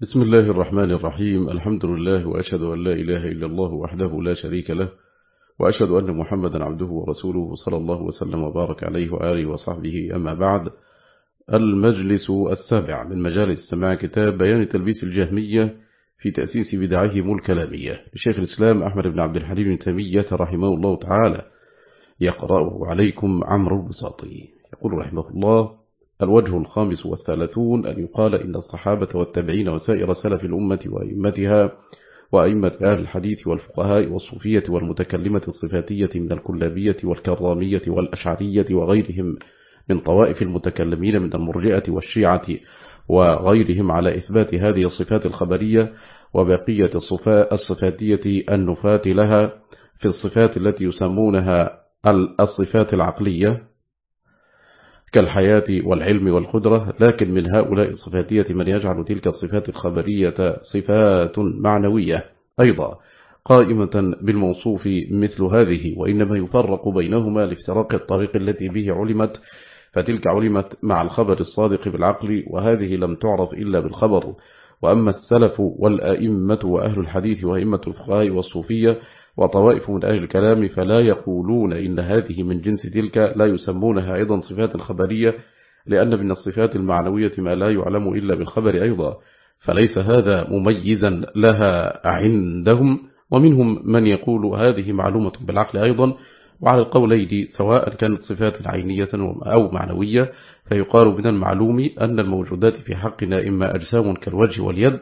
بسم الله الرحمن الرحيم الحمد لله وأشهد أن لا إله إلا الله وحده لا شريك له وأشهد أن محمدا عبده ورسوله صلى الله وسلم وبارك عليه وآله وصحبه أما بعد المجلس السابع من مجالس سماع كتاب بيان تلبيس الجهمية في تأسيس بدعهم الكلامية لشيخ الإسلام أحمد بن عبد الحليم بن تيمية رحمه الله تعالى يقرأه عليكم عمرو البساطي يقول رحمه الله الوجه الخامس والثلاثون أن يقال إن الصحابة والتابعين وسائر سلف الأمة وأئمتها وأئمة أهل الحديث والفقهاء والصوفية والمتكلمة الصفاتية من الكلابية والكرامية والأشعرية وغيرهم من طوائف المتكلمين من المرجئة والشيعة وغيرهم على إثبات هذه الصفات الخبرية وبقية الصفاتية النفاة لها في الصفات التي يسمونها الصفات العقلية. كالحياة والعلم والقدرة لكن من هؤلاء الصفاتية من يجعل تلك الصفات الخبرية صفات معنوية. أيضا قائمة بالموصوف مثل هذه وإنما يفرق بينهما لافتراق الطريق التي به علمت فتلك علمت مع الخبر الصادق بالعقل وهذه لم تعرف إلا بالخبر. وأما السلف والآئمة وأهل الحديث وأئمة الفقهاء والصوفية وطوائف من أهل الكلام فلا يقولون إن هذه من جنس تلك لا يسمونها أيضا صفات خبرية لأن من الصفات المعنوية ما لا يعلم إلا بالخبر أيضا فليس هذا مميزا لها عندهم ومنهم من يقول هذه معلومة بالعقل أيضا وعلى القولين سواء كانت صفات عينية أو معنوية فيقال من المعلوم أن الموجودات في حقنا إما أجسام كالوجه واليد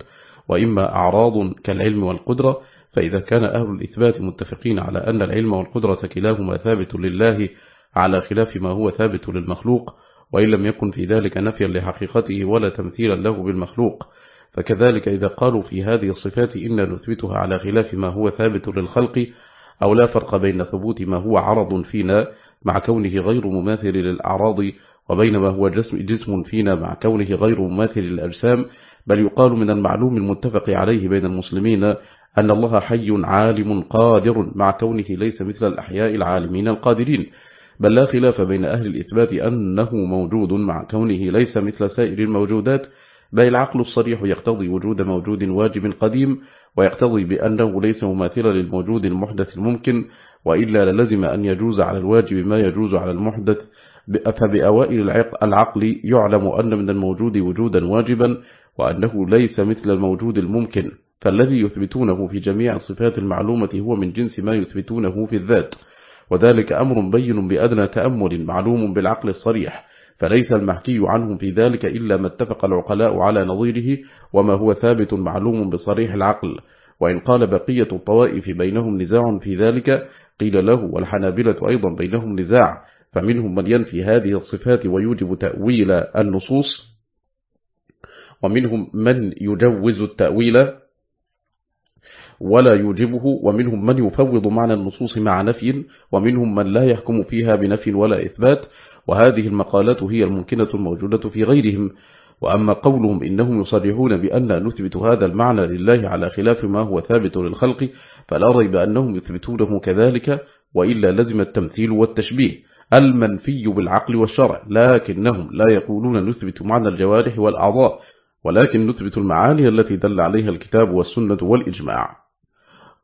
وإما أعراض كالعلم والقدرة فإذا كان أهل الإثبات متفقين على أن العلم والقدرة كلاهما ثابت لله على خلاف ما هو ثابت للمخلوق وإن لم يكن في ذلك نفيا لحقيقته ولا تمثيلا له بالمخلوق. فكذلك إذا قالوا في هذه الصفات إن نثبتها على خلاف ما هو ثابت للخلق أو لا فرق بين ثبوت ما هو عرض فينا مع كونه غير مماثل للأعراض وبين ما هو جسم, جسم فينا مع كونه غير مماثل للأجسام بل يقال من المعلوم المتفق عليه بين المسلمين أن الله حي عالم قادر مع كونه ليس مثل الأحياء العالمين القادرين. بل لا خلاف بين أهل الإثبات أنه موجود مع كونه ليس مثل سائر الموجودات بل العقل الصريح يقتضي وجود موجود واجب قديم ويقتضي بأنه ليس مماثلا للموجود المحدث الممكن وإلا للزم أن يجوز على الواجب ما يجوز على المحدث. فبأوائل العقل يعلم أن من الموجود وجودا واجبا وأنه ليس مثل الموجود الممكن. فالذي يثبتونه في جميع الصفات المعلومة هو من جنس ما يثبتونه في الذات وذلك أمر بين بأدنى تأمل معلوم بالعقل الصريح فليس المحكي عنهم في ذلك إلا ما اتفق العقلاء على نظيره وما هو ثابت معلوم بصريح العقل وإن قال بقية الطوائف بينهم نزاع في ذلك قيل له والحنابلة أيضا بينهم نزاع فمنهم من ينفي هذه الصفات ويوجب تأويل النصوص ومنهم من يجوز التأويل ولا يوجبه ومنهم من يفوض معنى النصوص مع نفي ومنهم من لا يحكم فيها بنفي ولا إثبات. وهذه المقالات هي الممكنة الموجودة في غيرهم. وأما قولهم إنهم يصرحون بأن نثبت هذا المعنى لله على خلاف ما هو ثابت للخلق فلا ريب أنهم يثبتونه كذلك وإلا لزم التمثيل والتشبيه المنفي بالعقل والشرع. لكنهم لا يقولون نثبت معنى الجوارح والأعضاء ولكن نثبت المعاني التي دل عليها الكتاب والسنة والإجماع.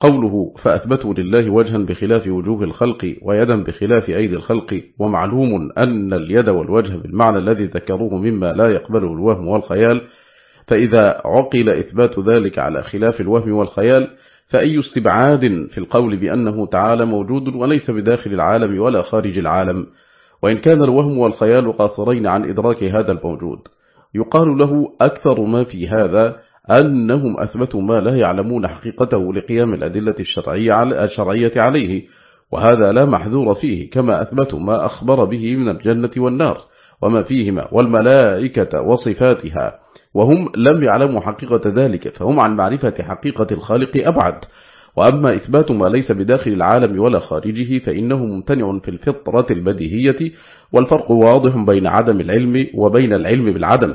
قوله فأثبتوا لله وجها بخلاف وجوه الخلق ويدا بخلاف أيدي الخلق ومعلوم أن اليد والوجه بالمعنى الذي ذكروه مما لا يقبله الوهم والخيال فإذا عقل إثبات ذلك على خلاف الوهم والخيال فأي استبعاد في القول بأنه تعالى موجود وليس بداخل العالم ولا خارج العالم؟ وإن كان الوهم والخيال قاصرين عن إدراك هذا الموجود يقال له أكثر ما في هذا أنهم أثبتوا ما لا يعلمون حقيقته لقيام الأدلة الشرعية, الشرعية عليه وهذا لا محذور فيه كما أثبتوا ما أخبر به من الجنة والنار وما فيهما والملائكة وصفاتها وهم لم يعلموا حقيقة ذلك فهم عن معرفة حقيقة الخالق أبعد. وأما إثبات ما ليس بداخل العالم ولا خارجه فإنه ممتنع في الفطرة البديهية والفرق واضح بين عدم العلم وبين العلم بالعدم.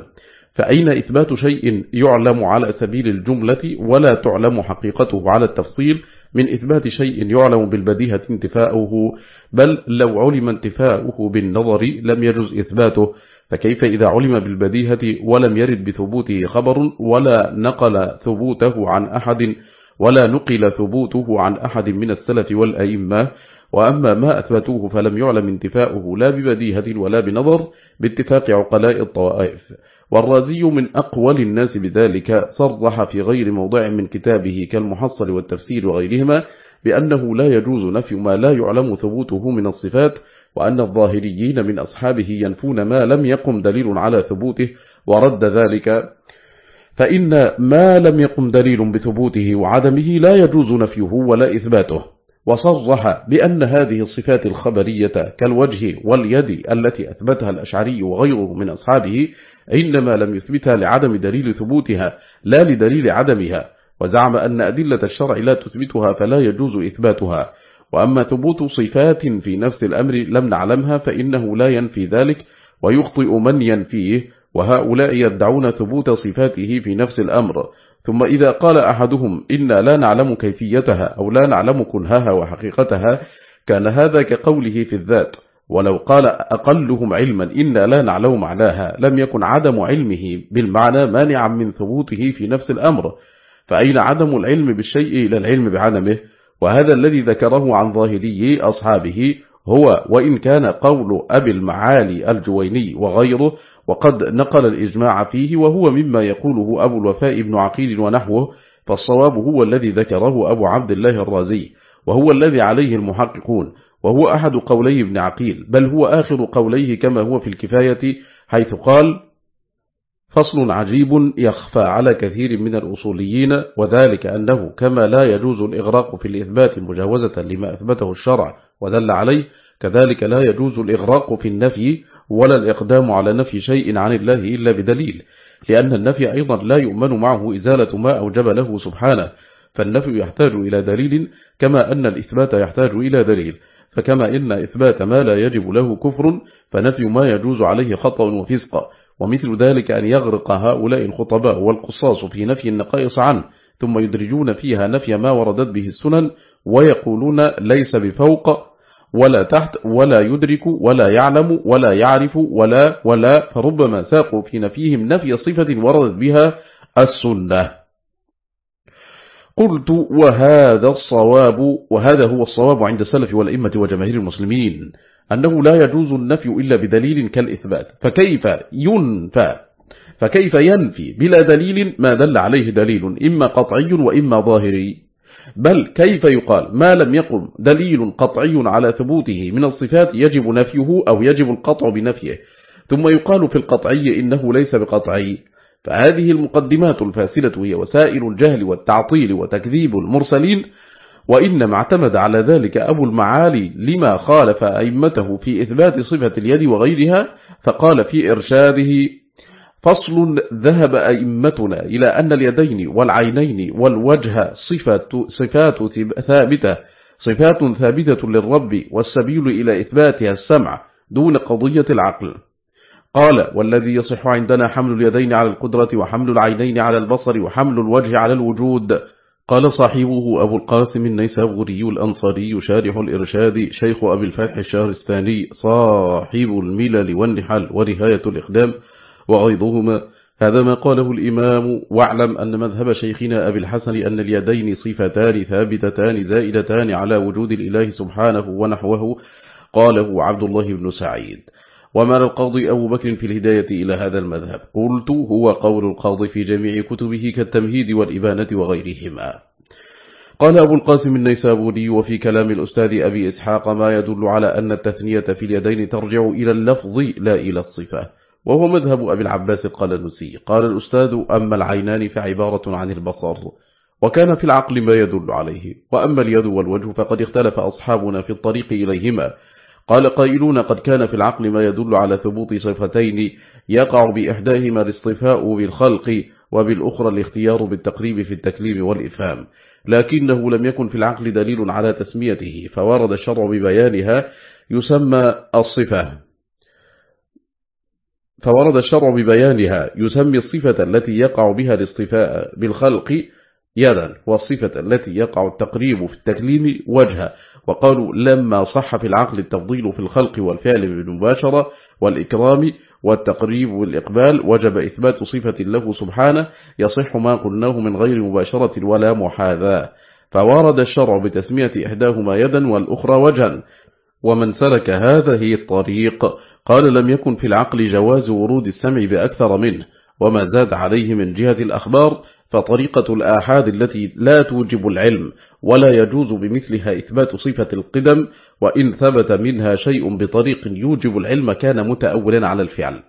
فأين إثبات شيء يعلم على سبيل الجملة ولا تعلم حقيقته على التفصيل من إثبات شيء يعلم بالبديهة انتفاؤه؟ بل لو علم انتفاؤه بالنظر لم يجز إثباته فكيف إذا علم بالبديهة ولم يرد بثبوته خبر ولا نقل ثبوته عن أحد ولا نقل ثبوته عن أحد من السلف والأئمة؟ وأما ما أثبتوه فلم يعلم انتفاؤه لا ببديهة ولا بنظر باتفاق عقلاء الطوائف. والرازي من أقوال الناس بذلك صرح في غير موضع من كتابه كالمحصل والتفسير وغيرهما بأنه لا يجوز نفي ما لا يعلم ثبوته من الصفات وأن الظاهريين من أصحابه ينفون ما لم يقم دليل على ثبوته ورد ذلك. فإن ما لم يقم دليل بثبوته وعدمه لا يجوز نفيه ولا إثباته. وصرح بأن هذه الصفات الخبرية كالوجه واليد التي أثبتها الأشعري وغيره من أصحابه إنما لم يثبتها لعدم دليل ثبوتها لا لدليل عدمها وزعم أن أدلة الشرع لا تثبتها فلا يجوز إثباتها. وأما ثبوت صفات في نفس الأمر لم نعلمها فإنه لا ينفي ذلك ويخطئ من ينفيه وهؤلاء يدعون ثبوت صفاته في نفس الأمر. ثم إذا قال أحدهم إنا لا نعلم كيفيتها أو لا نعلم كنهها وحقيقتها كان هذا كقوله في الذات. ولو قال أقلهم علما إنا لا نعلم معناها لم يكن عدم علمه بالمعنى مانعا من ثبوته في نفس الأمر. فأين عدم العلم بالشيء إلى العلم بعدمه؟ وهذا الذي ذكره عن ظاهري أصحابه هو وإن كان قول أبي المعالي الجويني وغيره وقد نقل الإجماع فيه وهو مما يقوله أبو الوفاء بن عقيل ونحوه فالصواب هو الذي ذكره أبو عبد الله الرازي وهو الذي عليه المحققون وهو أحد قولي ابن عقيل بل هو آخر قوليه كما هو في الكفاية حيث قال فصل عجيب يخفى على كثير من الأصوليين وذلك أنه كما لا يجوز الإغراق في الإثبات مجاوزة لما أثبته الشرع ودل عليه كذلك لا يجوز الإغراق في النفي ولا الإقدام على نفي شيء عن الله إلا بدليل لأن النفي أيضا لا يؤمن معه إزالة ما أوجب له سبحانه فالنفي يحتاج إلى دليل كما أن الإثبات يحتاج إلى دليل فكما إن إثبات ما لا يجب له كفر فنفي ما يجوز عليه خطأ وفسق ومثل ذلك أن يغرق هؤلاء الخطباء والقصاص في نفي النقائص عنه ثم يدرجون فيها نفي ما وردت به السنن ويقولون ليس بفوق ولا تحت ولا يدرك ولا يعلم ولا يعرف ولا ولا فربما ساقوا في نفيهم نفي صفة وردت بها السنة. قلت وهذا الصواب وهذا هو الصواب عند السلف والإمة وجماهير المسلمين أنه لا يجوز النفي إلا بدليل كالإثبات. فكيف ينفى؟ فكيف ينفي؟ بلا دليل ما دل عليه دليل إما قطعي وإما ظاهري. بل كيف يقال ما لم يقم دليل قطعي على ثبوته من الصفات يجب نفيه أو يجب القطع بنفيه؟ ثم يقال في القطعي إنه ليس بقطعي. فهذه المقدمات الفاسلة هي وسائل الجهل والتعطيل وتكذيب المرسلين وإنما اعتمد على ذلك أبو المعالي لما خالف أئمته في إثبات صفة اليد وغيرها فقال في إرشاده فصل ذهب أئمتنا إلى أن اليدين والعينين والوجه صفات, صفات ثابتة صفات ثابتة للرب والسبيل إلى إثباتها السمع دون قضية العقل. قال والذي يصح عندنا حمل اليدين على القدرة وحمل العينين على البصر وحمل الوجه على الوجود. قال صاحبه أبو القاسم النيسابوري الأنصاري شارح الإرشاد شيخ أبي الفتح الشهرستاني صاحب الملل والنحل ورهاية الإخدام وغيظهما هذا ما قاله الإمام. واعلم أن مذهب شيخنا أبي الحسن أن اليدين صفتان ثابتتان زائدتان على وجود الإله سبحانه ونحوه قاله عبد الله بن سعيد. ومال القاضي أبو بكر في الهداية إلى هذا المذهب؟ قلت هو قول القاضي في جميع كتبه كالتمهيد والإبانة وغيرهما. قال أبو القاسم النيسابوري وفي كلام الأستاذ أبي إسحاق ما يدل على أن التثنية في اليدين ترجع إلى اللفظ لا إلى الصفة. وهو مذهب أبي العباس قال نسي قال الأستاذ أما العينان فعبارة عن البصر وكان في العقل ما يدل عليه. وأما اليد والوجه فقد اختلف أصحابنا في الطريق إليهما. قال قائلون قد كان في العقل ما يدل على ثبوت صفتين يقع بإحداهما الاصطفاء بالخلق وبالأخرى الاختيار بالتقريب في التكليم والإفهام. لكنه لم يكن في العقل دليل على تسميته فورد الشرع ببيانها يسمى الصفة. فورد الشرع ببيانها يسمي الصفة التي يقع بها الاصطفاء بالخلق يدا والصفة التي يقع التقريب في التكليم وجها. وقالوا لما صح في العقل التفضيل في الخلق والفعل بالمباشرة والإكرام والتقريب والإقبال وجب إثبات صفة له سبحانه يصح ما قلناه من غير مباشرة ولا محاذاة. فورد الشرع بتسمية إحداهما يدا والأخرى وجها. ومن سلك هذه الطريق قال لم يكن في العقل جواز ورود السمع بأكثر منه وما زاد عليه من جهة الأخبار فطريقة الآحاد التي لا توجب العلم ولا يجوز بمثلها إثبات صفة القدم وإن ثبت منها شيء بطريق يوجب العلم كان متأولا على الفعل.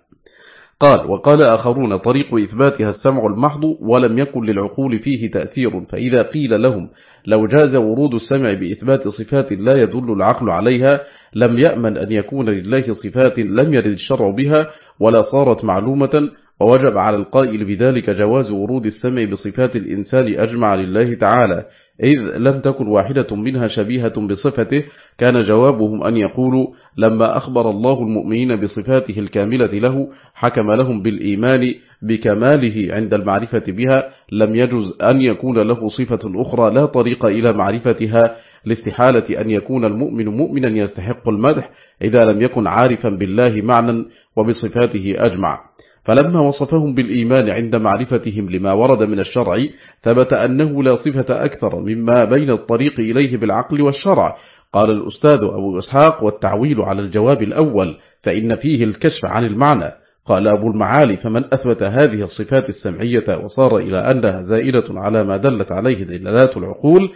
قال وقال آخرون طريق إثباتها السمع المحض ولم يكن للعقول فيه تأثير فإذا قيل لهم لو جاز ورود السمع بإثبات صفات لا يدل العقل عليها لم يأمن أن يكون لله صفات لم يرد الشرع بها ولا صارت معلومة ووجب على القائل بذلك جواز ورود السمع بصفات الإنسان أجمع لله تعالى. إذ لم تكن واحدة منها شبيهة بصفته كان جوابهم أن يقولوا لما أخبر الله المؤمنين بصفاته الكاملة له حكم لهم بالإيمان بكماله عند المعرفة بها لم يجز أن يكون له صفة أخرى لا طريق إلى معرفتها لاستحالة أن يكون المؤمن مؤمنا يستحق المدح إذا لم يكن عارفا بالله معنى وبصفاته أجمع. فلما وصفهم بالإيمان عند معرفتهم لما ورد من الشرع ثبت أنه لا صفة أكثر مما بين الطريق إليه بالعقل والشرع. قال الأستاذ أبو إسحاق والتعويل على الجواب الأول فإن فيه الكشف عن المعنى. قال أبو المعالي فمن أثبت هذه الصفات السمعية وصار إلى أنها زائدة على ما دلت عليه دلالات العقول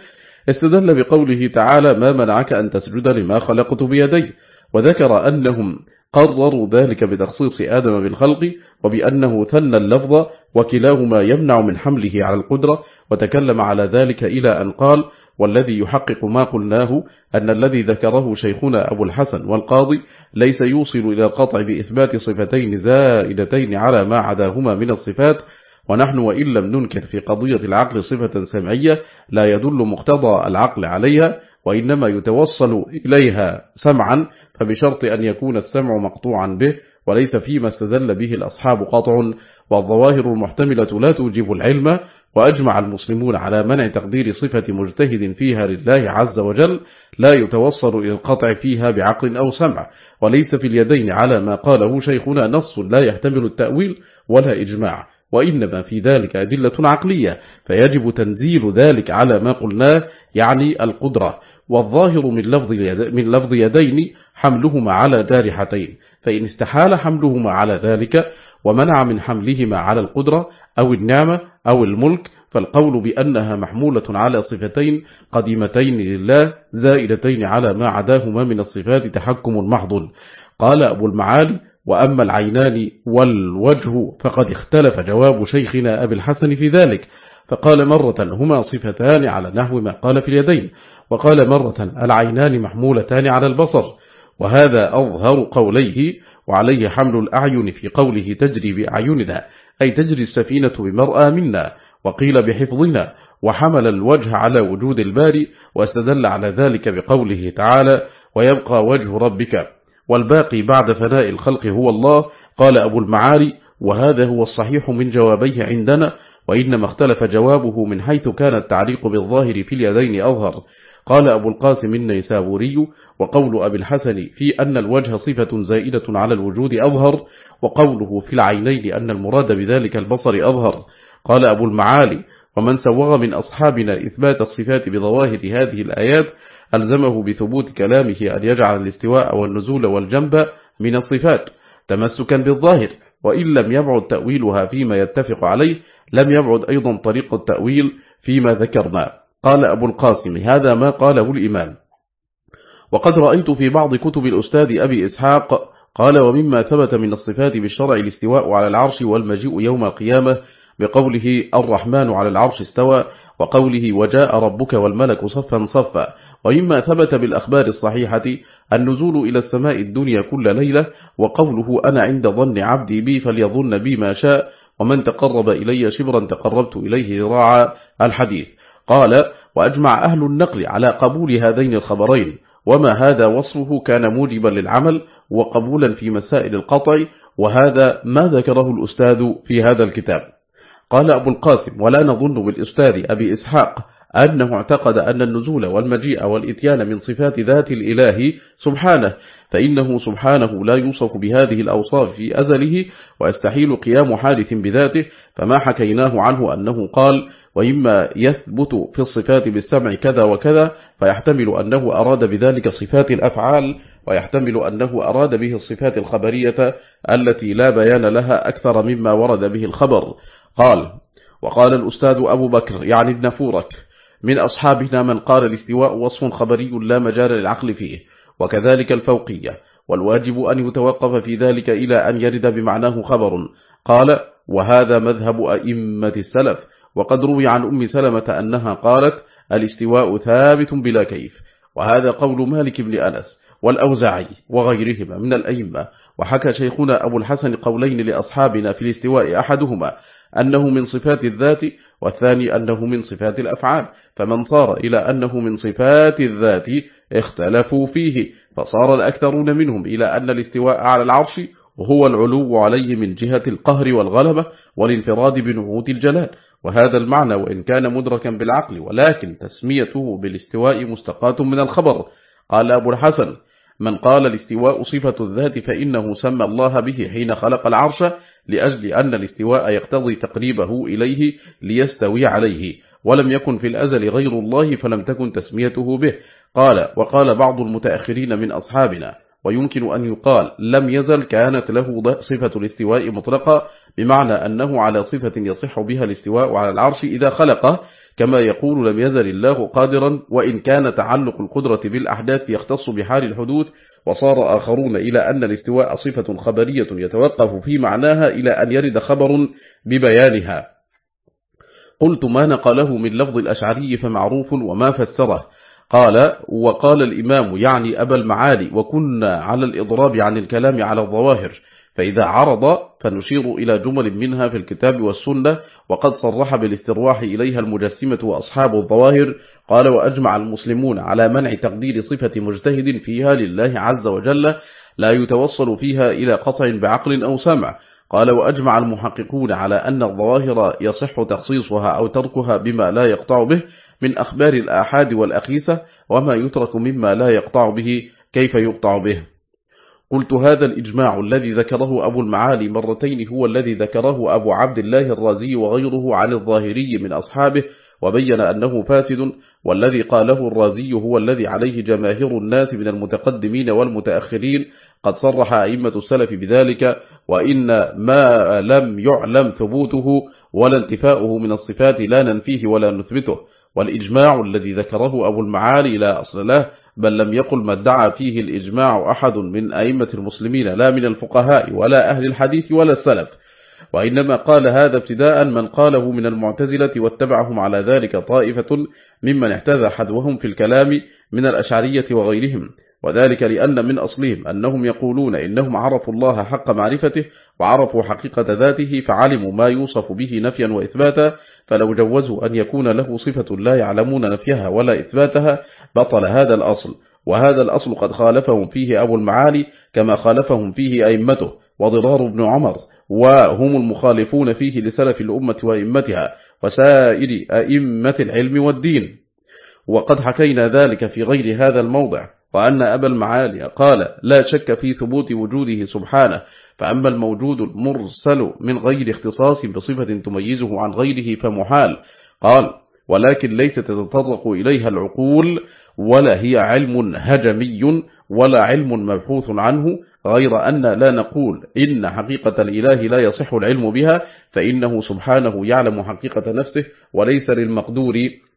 استدل بقوله تعالى ما منعك أن تسجد لما خلقت بيدي. وذكر أنهم قرروا ذلك بتخصيص آدم بالخلق وبأنه ثن اللفظ وكلاهما يمنع من حمله على القدرة وتكلم على ذلك إلى أن قال والذي يحقق ما قلناه أن الذي ذكره شيخنا أبو الحسن والقاضي ليس يوصل إلى القطع بإثبات صفتين زائدتين على ما عداهما من الصفات ونحن وإن لم ننكر في قضية العقل صفة سمعية لا يدل مقتضى العقل عليها وإنما يتوصل إليها سمعا فبشرط أن يكون السمع مقطوعا به وليس فيما استدل به الأصحاب قطع. والظواهر المحتملة لا توجب العلم وأجمع المسلمون على منع تقدير صفة مجتهد فيها لله عز وجل لا يتوصل إلى القطع فيها بعقل أو سمع. وليس في اليدين على ما قاله شيخنا نص لا يحتمل التأويل ولا إجماع. وإنما في ذلك أدلة عقلية فيجب تنزيل ذلك على ما قلناه يعني القدرة. والظاهر من لفظ, من لفظ يدين حملهما على دارحتين فإن استحال حملهما على ذلك ومنع من حملهما على القدرة أو النعمة أو الملك فالقول بأنها محمولة على صفتين قديمتين لله زائدتين على ما عداهما من الصفات تحكم محض. قال أبو المعالي وأما العينان والوجه فقد اختلف جواب شيخنا أبي الحسن في ذلك. فقال مرة هما صفتان على نحو ما قال في اليدين. وقال مرة العينان محمولتان على البصر وهذا أظهر قوليه وعليه حمل الأعين في قوله تجري بأعيننا أي تجري السفينة بمرأى منا وقيل بحفظنا وحمل الوجه على وجود الباري واستدل على ذلك بقوله تعالى ويبقى وجه ربك والباقي بعد فناء الخلق هو الله قال أبو المعالي وهذا هو الصحيح من جوابيه عندنا وإنما اختلف جوابه من حيث كان التعليق بالظاهر في اليدين أظهر. قال أبو القاسم النيسابوري وقول أبي الحسن في أن الوجه صفة زائدة على الوجود أظهر وقوله في العينين أن المراد بذلك البصر أظهر. قال أبو المعالي ومن سوغ من أصحابنا إثبات الصفات بظواهر هذه الآيات ألزمه بثبوت كلامه أن يجعل الاستواء والنزول والجنب من الصفات تمسكا بالظاهر وإن لم يبعد تأويلها فيما يتفق عليه لم يبعد أيضا طريق التأويل فيما ذكرنا. قال أبو القاسم هذا ما قاله الإمام. وقد رأيت في بعض كتب الأستاذ أبي إسحاق قال ومما ثبت من الصفات بالشرع الاستواء على العرش والمجيء يوم القيامة بقوله الرحمن على العرش استوى وقوله وجاء ربك والملك صفا صفا ومما ثبت بالأخبار الصحيحة النزول إلى السماء الدنيا كل ليلة وقوله أنا عند ظن عبدي بي فليظن بي ما شاء ومن تقرب إلي شبرا تقربت إليه ذراعا الحديث. قال وأجمع أهل النقل على قبول هذين الخبرين وما هذا وصفه كان موجبا للعمل وقبولا في مسائل القطع وهذا ما ذكره الأستاذ في هذا الكتاب. قال أبو القاسم ولا نظن بالأستاذ أبي إسحاق أنه اعتقد أن النزول والمجيء والإتيان من صفات ذات الإله سبحانه فإنه سبحانه لا يوصف بهذه الأوصاف في أزله ويستحيل قيام حادث بذاته فما حكيناه عنه أنه قال وإما يثبت في الصفات بالسمع كذا وكذا فيحتمل أنه أراد بذلك صفات الأفعال ويحتمل أنه أراد به الصفات الخبرية التي لا بيان لها أكثر مما ورد به الخبر. قال وقال الأستاذ أبو بكر يعني ابن فورك من أصحابنا من قال الاستواء وصف خبري لا مجال للعقل فيه. وكذلك الفوقية والواجب أن يتوقف في ذلك إلى أن يرد بمعناه خبر. قال وهذا مذهب أئمة السلف وقد روي عن أم سلمة أنها قالت الاستواء ثابت بلا كيف. وهذا قول مالك بن أنس والأوزعي وغيرهما من الأئمة. وحكى شيخنا أبو الحسن قولين لأصحابنا في الاستواء أحدهما أنه من صفات الذات والثاني أنه من صفات الأفعال. فمن صار إلى أنه من صفات الذات اختلفوا فيه فصار الأكثرون منهم إلى أن الاستواء على العرش وهو العلو عليه من جهة القهر والغلبة والانفراد بنعوت الجلال. وهذا المعنى وإن كان مدركا بالعقل ولكن تسميته بالاستواء مستقاة من الخبر. قال أبو الحسن من قال الاستواء صفة الذات فإنه سمى الله به حين خلق العرش لأجل أن الاستواء يقتضي تقريبه إليه ليستوي عليه ولم يكن في الأزل غير الله فلم تكن تسميته به قال وقال بعض المتأخرين من أصحابنا ويمكن أن يقال لم يزل كانت له صفة الاستواء مطلقة بمعنى أنه على صفة يصح بها الاستواء على العرش إذا خلقه كما يقول لم يزل الله قادرا وإن كان تعلق القدرة بالأحداث يختص بحال الحدوث وصار آخرون إلى أن الاستواء صفة خبرية يتوقف في معناها إلى أن يرد خبر ببيانها. قلت ما نقله من لفظ الأشعري فمعروف وما فسره. قال وقال الإمام يعني أبا المعالي وكنا على الإضراب عن الكلام على الظواهر فإذا عرض فنشير إلى جمل منها في الكتاب والسنة وقد صرح بالاسترواح إليها المجسمة وأصحاب الظواهر قال وأجمع المسلمون على منع تقدير صفة مجتهد فيها لله عز وجل لا يتوصل فيها إلى قطع بعقل أو سمع. قال وأجمع المحققون على أن الظواهر يصح تخصيصها أو تركها بما لا يقطع به من أخبار الآحاد والأخيسة وما يترك مما لا يقطع به كيف يقطع به. قلت هذا الإجماع الذي ذكره أبو المعالي مرتين هو الذي ذكره أبو عبد الله الرازي وغيره عن الظاهري من أصحابه وبين أنه فاسد والذي قاله الرازي هو الذي عليه جماهير الناس من المتقدمين والمتأخرين قد صرح أئمة السلف بذلك وإن ما لم يعلم ثبوته ولا انتفاؤه من الصفات لا ننفيه ولا نثبته. والإجماع الذي ذكره أبو المعالي لا أصل له بل لم يقل ما ادعى فيه الإجماع أحد من أئمة المسلمين لا من الفقهاء ولا أهل الحديث ولا السلف. وإنما قال هذا ابتداء من قاله من المعتزلة واتبعهم على ذلك طائفة ممن احتذى حذوهم في الكلام من الأشعرية وغيرهم. وذلك لأن من أصلهم أنهم يقولون إنهم عرفوا الله حق معرفته وعرفوا حقيقة ذاته فعلموا ما يوصف به نفيا وإثباتا فلو جوزوا أن يكون له صفة لا يعلمون نفيها ولا إثباتها بطل هذا الأصل. وهذا الأصل قد خالفهم فيه أبو المعالي كما خالفهم فيه أئمته وضرار بن عمر وهم المخالفون فيه لسلف الأمة وإمتها وسائر أئمة العلم والدين. وقد حكينا ذلك في غير هذا الموضع. وأن أبا المعالي قال لا شك في ثبوت وجوده سبحانه فأما الموجود المرسل من غير اختصاص بصفة تميزه عن غيره فمحال. قال ولكن ليست تتطرق إليها العقول ولا هي علم هجمي ولا علم مبحوث عنه غير أن لا نقول إن حقيقة الإله لا يصح العلم بها فإنه سبحانه يعلم حقيقة نفسه وليس للمقدور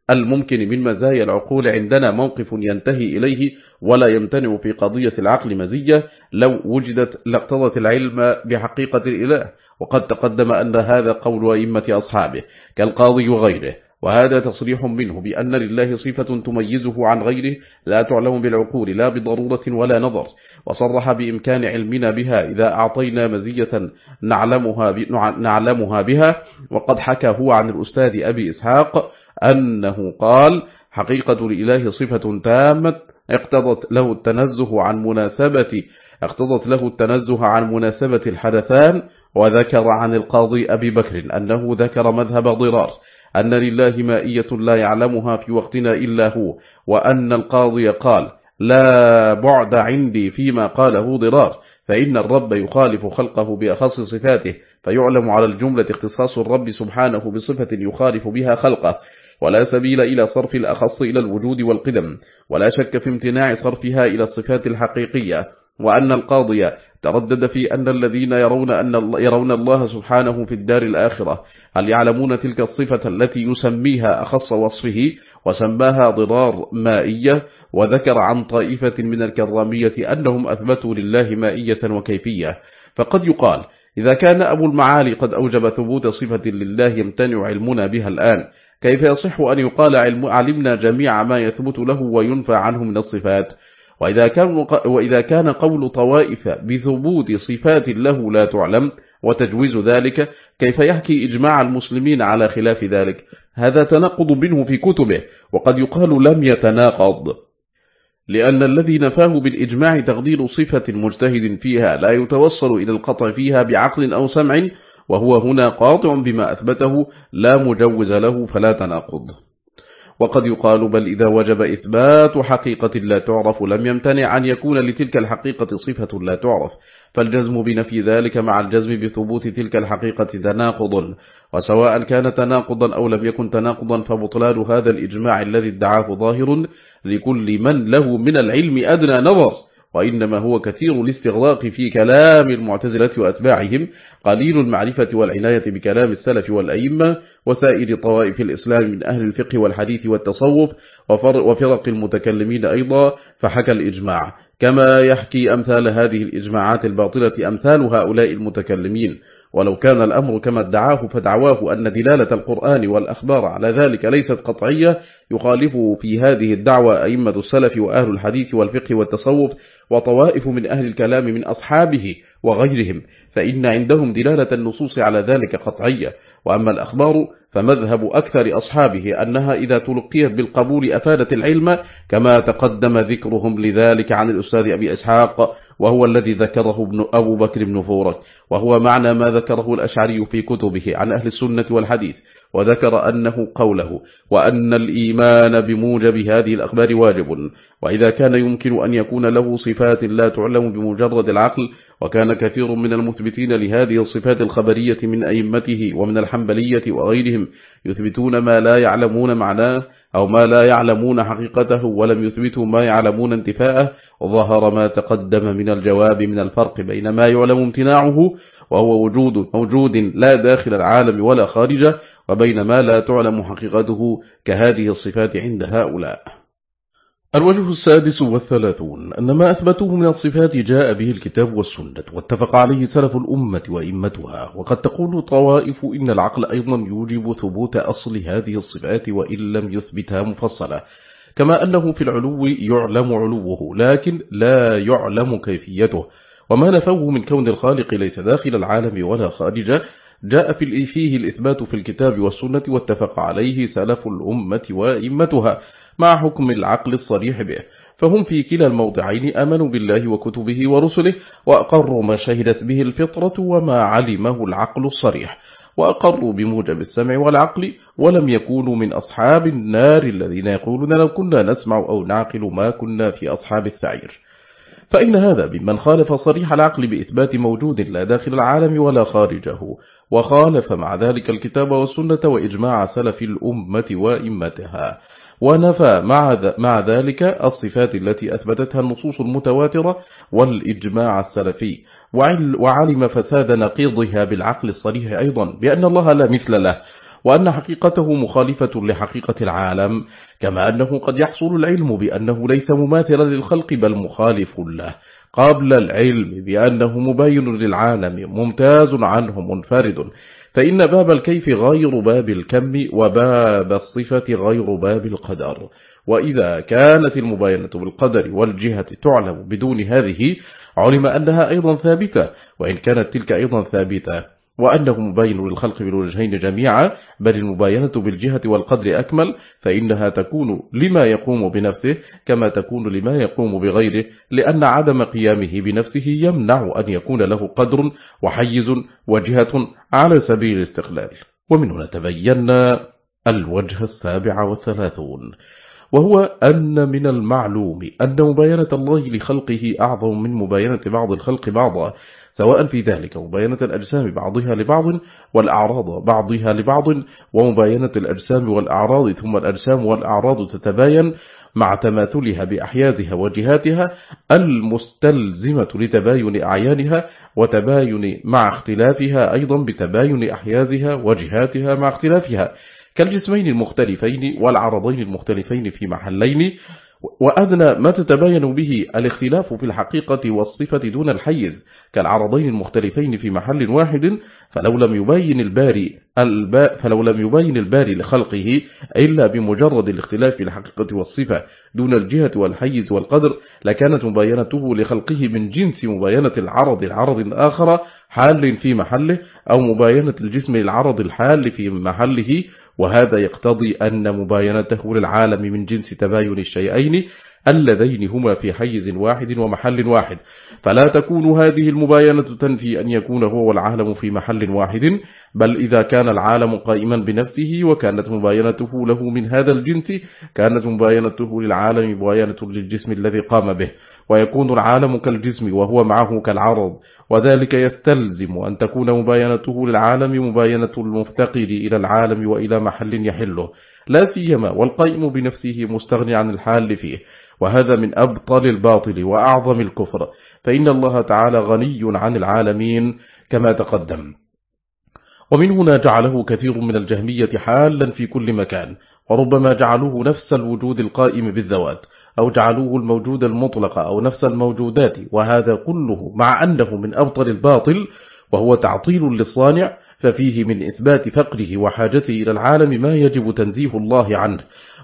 الممكن من مزايا العقول عندنا موقف ينتهي إليه ولا يمتنع في قضية العقل مزية لو وجدت لاقتضت العلم بحقيقة الإله. وقد تقدم أن هذا قول أئمة أصحابه كالقاضي وغيره وهذا تصريح منه بأن لله صفة تميزه عن غيره لا تعلم بالعقول لا بضرورة ولا نظر وصرح بإمكان علمنا بها إذا أعطينا مزية نعلمها, نعلمها بها. وقد حكى هو عن الأستاذ أبي إسحاق أنه قال حقيقة الإله صفة تامة اقتضت له التنزه عن مناسبة اقتضت له التنزه عن مناسبة الحدثان وذكر عن القاضي أبي بكر أنه ذكر مذهب ضرار أن لله مائية لا يعلمها في وقتنا إلا هو وأن القاضي قال لا بعد عندي فيما قاله ضرار فإن الرب يخالف خلقه بأخص صفاته فيعلم على الجملة اختصاص الرب سبحانه بصفة يخالف بها خلقه. ولا سبيل إلى صرف الأخص إلى الوجود والقدم ولا شك في امتناع صرفها إلى الصفات الحقيقية وأن القاضي تردد في أن الذين يرون, أن يرون الله سبحانه في الدار الآخرة هل يعلمون تلك الصفة التي يسميها أخص وصفه وسماها ضرار مائية وذكر عن طائفة من الكرامية أنهم أثبتوا لله مائية وكيفية؟ فقد يقال إذا كان أبو المعالي قد أوجب ثبوت صفة لله يمتنع علمنا بها الآن كيف يصح أن يقال علم علمنا جميع ما يثبت له وينفى عنه من الصفات؟ وإذا كان, وإذا كان قول طوائف بثبوت صفات له لا تعلم وتجويز ذلك كيف يحكي إجماع المسلمين على خلاف ذلك؟ هذا تناقض منه في كتبه وقد يقال لم يتناقض. لأن الذي نفاه بالإجماع تقدير صفة مجتهد فيها لا يتوصل إلى القطع فيها بعقل أو سمع وهو هنا قاطع بما أثبته لا مجوز له فلا تناقض. وقد يقال بل إذا وجب إثبات حقيقة لا تعرف لم يمتنع أن يكون لتلك الحقيقة صفة لا تعرف. فالجزم بنفي ذلك مع الجزم بثبوت تلك الحقيقة تناقض. وسواء كان تناقضا أو لم يكن تناقضا فبطلان هذا الإجماع الذي ادعاه ظاهر لكل من له من العلم أدنى نظر. وإنما هو كثير الاستغراق في كلام المعتزلة وأتباعهم قليل المعرفة والعناية بكلام السلف والأئمة وسائر طوائف الإسلام من أهل الفقه والحديث والتصوف وفرق المتكلمين أيضا فحكى الإجماع. كما يحكي أمثال هذه الإجماعات الباطلة أمثال هؤلاء المتكلمين. ولو كان الأمر كما ادعاه فدعواه أن دلالة القرآن والأخبار على ذلك ليست قطعية يخالفه في هذه الدعوة أئمة السلف وأهل الحديث والفقه والتصوف وطوائف من أهل الكلام من أصحابه وغيرهم فإن عندهم دلالة النصوص على ذلك قطعية. وأما الأخبار فمذهب أكثر أصحابه أنها إذا تلقيت بالقبول أفادت العلم كما تقدم ذكرهم لذلك عن الأستاذ أبي إسحاق وهو الذي ذكره ابن أبو بكر بن فورك وهو معنى ما ذكره الأشعري في كتبه عن أهل السنة والحديث وذكر أنه قوله وأن الإيمان بموجب هذه الأخبار واجب وإذا كان يمكن أن يكون له صفات لا تعلم بمجرد العقل وكان كثير من المثبتين لهذه الصفات الخبرية من أئمته ومن الحنبلية وغيرهم يثبتون ما لا يعلمون معناه أو ما لا يعلمون حقيقته ولم يثبتوا ما يعلمون انتفاءه ظهر ما تقدم من الجواب من الفرق بين ما يعلم امتناعه وهو وجود موجود لا داخل العالم ولا خارجه وبين ما لا تعلم حقيقته كهذه الصفات عند هؤلاء. الوجه السادس والثلاثون أن ما أثبتوه من الصفات جاء به الكتاب والسنة واتفق عليه سلف الأمة وإمتها وقد تقول طوائف إن العقل أيضا يوجب ثبوت أصل هذه الصفات وإن لم يثبتها مفصلة كما أنه في العلو يعلم علوه لكن لا يعلم كيفيته وما نفوه من كون الخالق ليس داخل العالم ولا خارجه جاء في فيه الإثبات في الكتاب والسنة واتفق عليه سلف الأمة وإمتها مع حكم العقل الصريح به. فهم في كلا الموضعين أمنوا بالله وكتبه ورسله وأقروا ما شهدت به الفطرة وما علمه العقل الصريح. وأقروا بموجب السمع والعقل ولم يكونوا من أصحاب النار الذين يقولون لو كنا نسمع أو نعقل ما كنا في أصحاب السعير. فإن هذا ممن خالف صريح العقل بإثبات موجود لا داخل العالم ولا خارجه وخالف مع ذلك الكتاب والسنة وإجماع سلف الأمة وإمتها ونفى مع, ذلك الصفات التي أثبتتها النصوص المتواترة والإجماع السلفي. وعلم فساد نقيضها بالعقل الصريح أيضا بأن الله لا مثل له وأن حقيقته مخالفة لحقيقة العالم كما أنه قد يحصل العلم بأنه ليس مماثلا للخلق بل مخالف له. قبل العلم بأنه مبين للعالم ممتاز عنه منفرد. فإن باب الكيف غير باب الكم وباب الصفة غير باب القدر. وإذا كانت المباينة بالقدر والجهة تعلم بدون هذه علم أنها أيضا ثابتة وإن كانت تلك أيضا ثابتة وأنه مبين للخلق بالوجهين جميعا بل المباينة بالجهة والقدر أكمل فإنها تكون لما يقوم بنفسه كما تكون لما يقوم بغيره لأن عدم قيامه بنفسه يمنع أن يكون له قدر وحيز وجهة على سبيل الاستقلال. ومن هنا تبين الوجه السابع والثلاثون وهو أن من المعلوم أن مباينة الله لخلقه أعظم من مباينة بعض الخلق بعضا سواء في ذلك مباينة الأجسام بعضها لبعض والأعراض بعضها لبعض ومباينة الأجسام والأعراض ثم الأجسام والأعراض تتباين مع تماثلها بأحيازها وجهاتها المستلزمة لتباين أعيانها وتباين مع اختلافها أيضا بتباين أحيازها وجهاتها مع اختلافها. كالجسمين المختلفين والعرضين المختلفين في محلين وأدنى ما تتباين به الاختلاف في الحقيقة والصفة دون الحيز كالعرضين المختلفين في محل واحد فلو لم يبين الباري البا فلو لم يبين الباري لخلقه إلا بمجرد الاختلاف في الحقيقة والصفة دون الجهة والحيز والقدر لكانت مباينته لخلقه من جنس مباينة العرض العرض الآخر حال في محله أو مباينة الجسم للعرض الحال في محله وهذا يقتضي أن مباينته للعالم من جنس تباين الشيئين اللذين هما في حيز واحد ومحل واحد. فلا تكون هذه المباينة تنفي أن يكون هو العالم في محل واحد بل إذا كان العالم قائما بنفسه وكانت مباينته له من هذا الجنس كانت مباينته للعالم مباينة للجسم الذي قام به. ويكون العالم كالجسم وهو معه كالعرض وذلك يستلزم أن تكون مباينته للعالم مباينة المفتقر إلى العالم وإلى محل يحله لا سيما والقائم بنفسه مستغني عن الحال فيه وهذا من أبطل الباطل وأعظم الكفر فإن الله تعالى غني عن العالمين كما تقدم. ومن هنا جعله كثير من الجهمية حالا في كل مكان وربما جعلوه نفس الوجود القائم بالذوات أو جعلوه الموجود المطلق أو نفس الموجودات وهذا كله مع أنه من أبطل الباطل وهو تعطيل للصانع ففيه من إثبات فقره وحاجته إلى العالم ما يجب تنزيه الله عنه.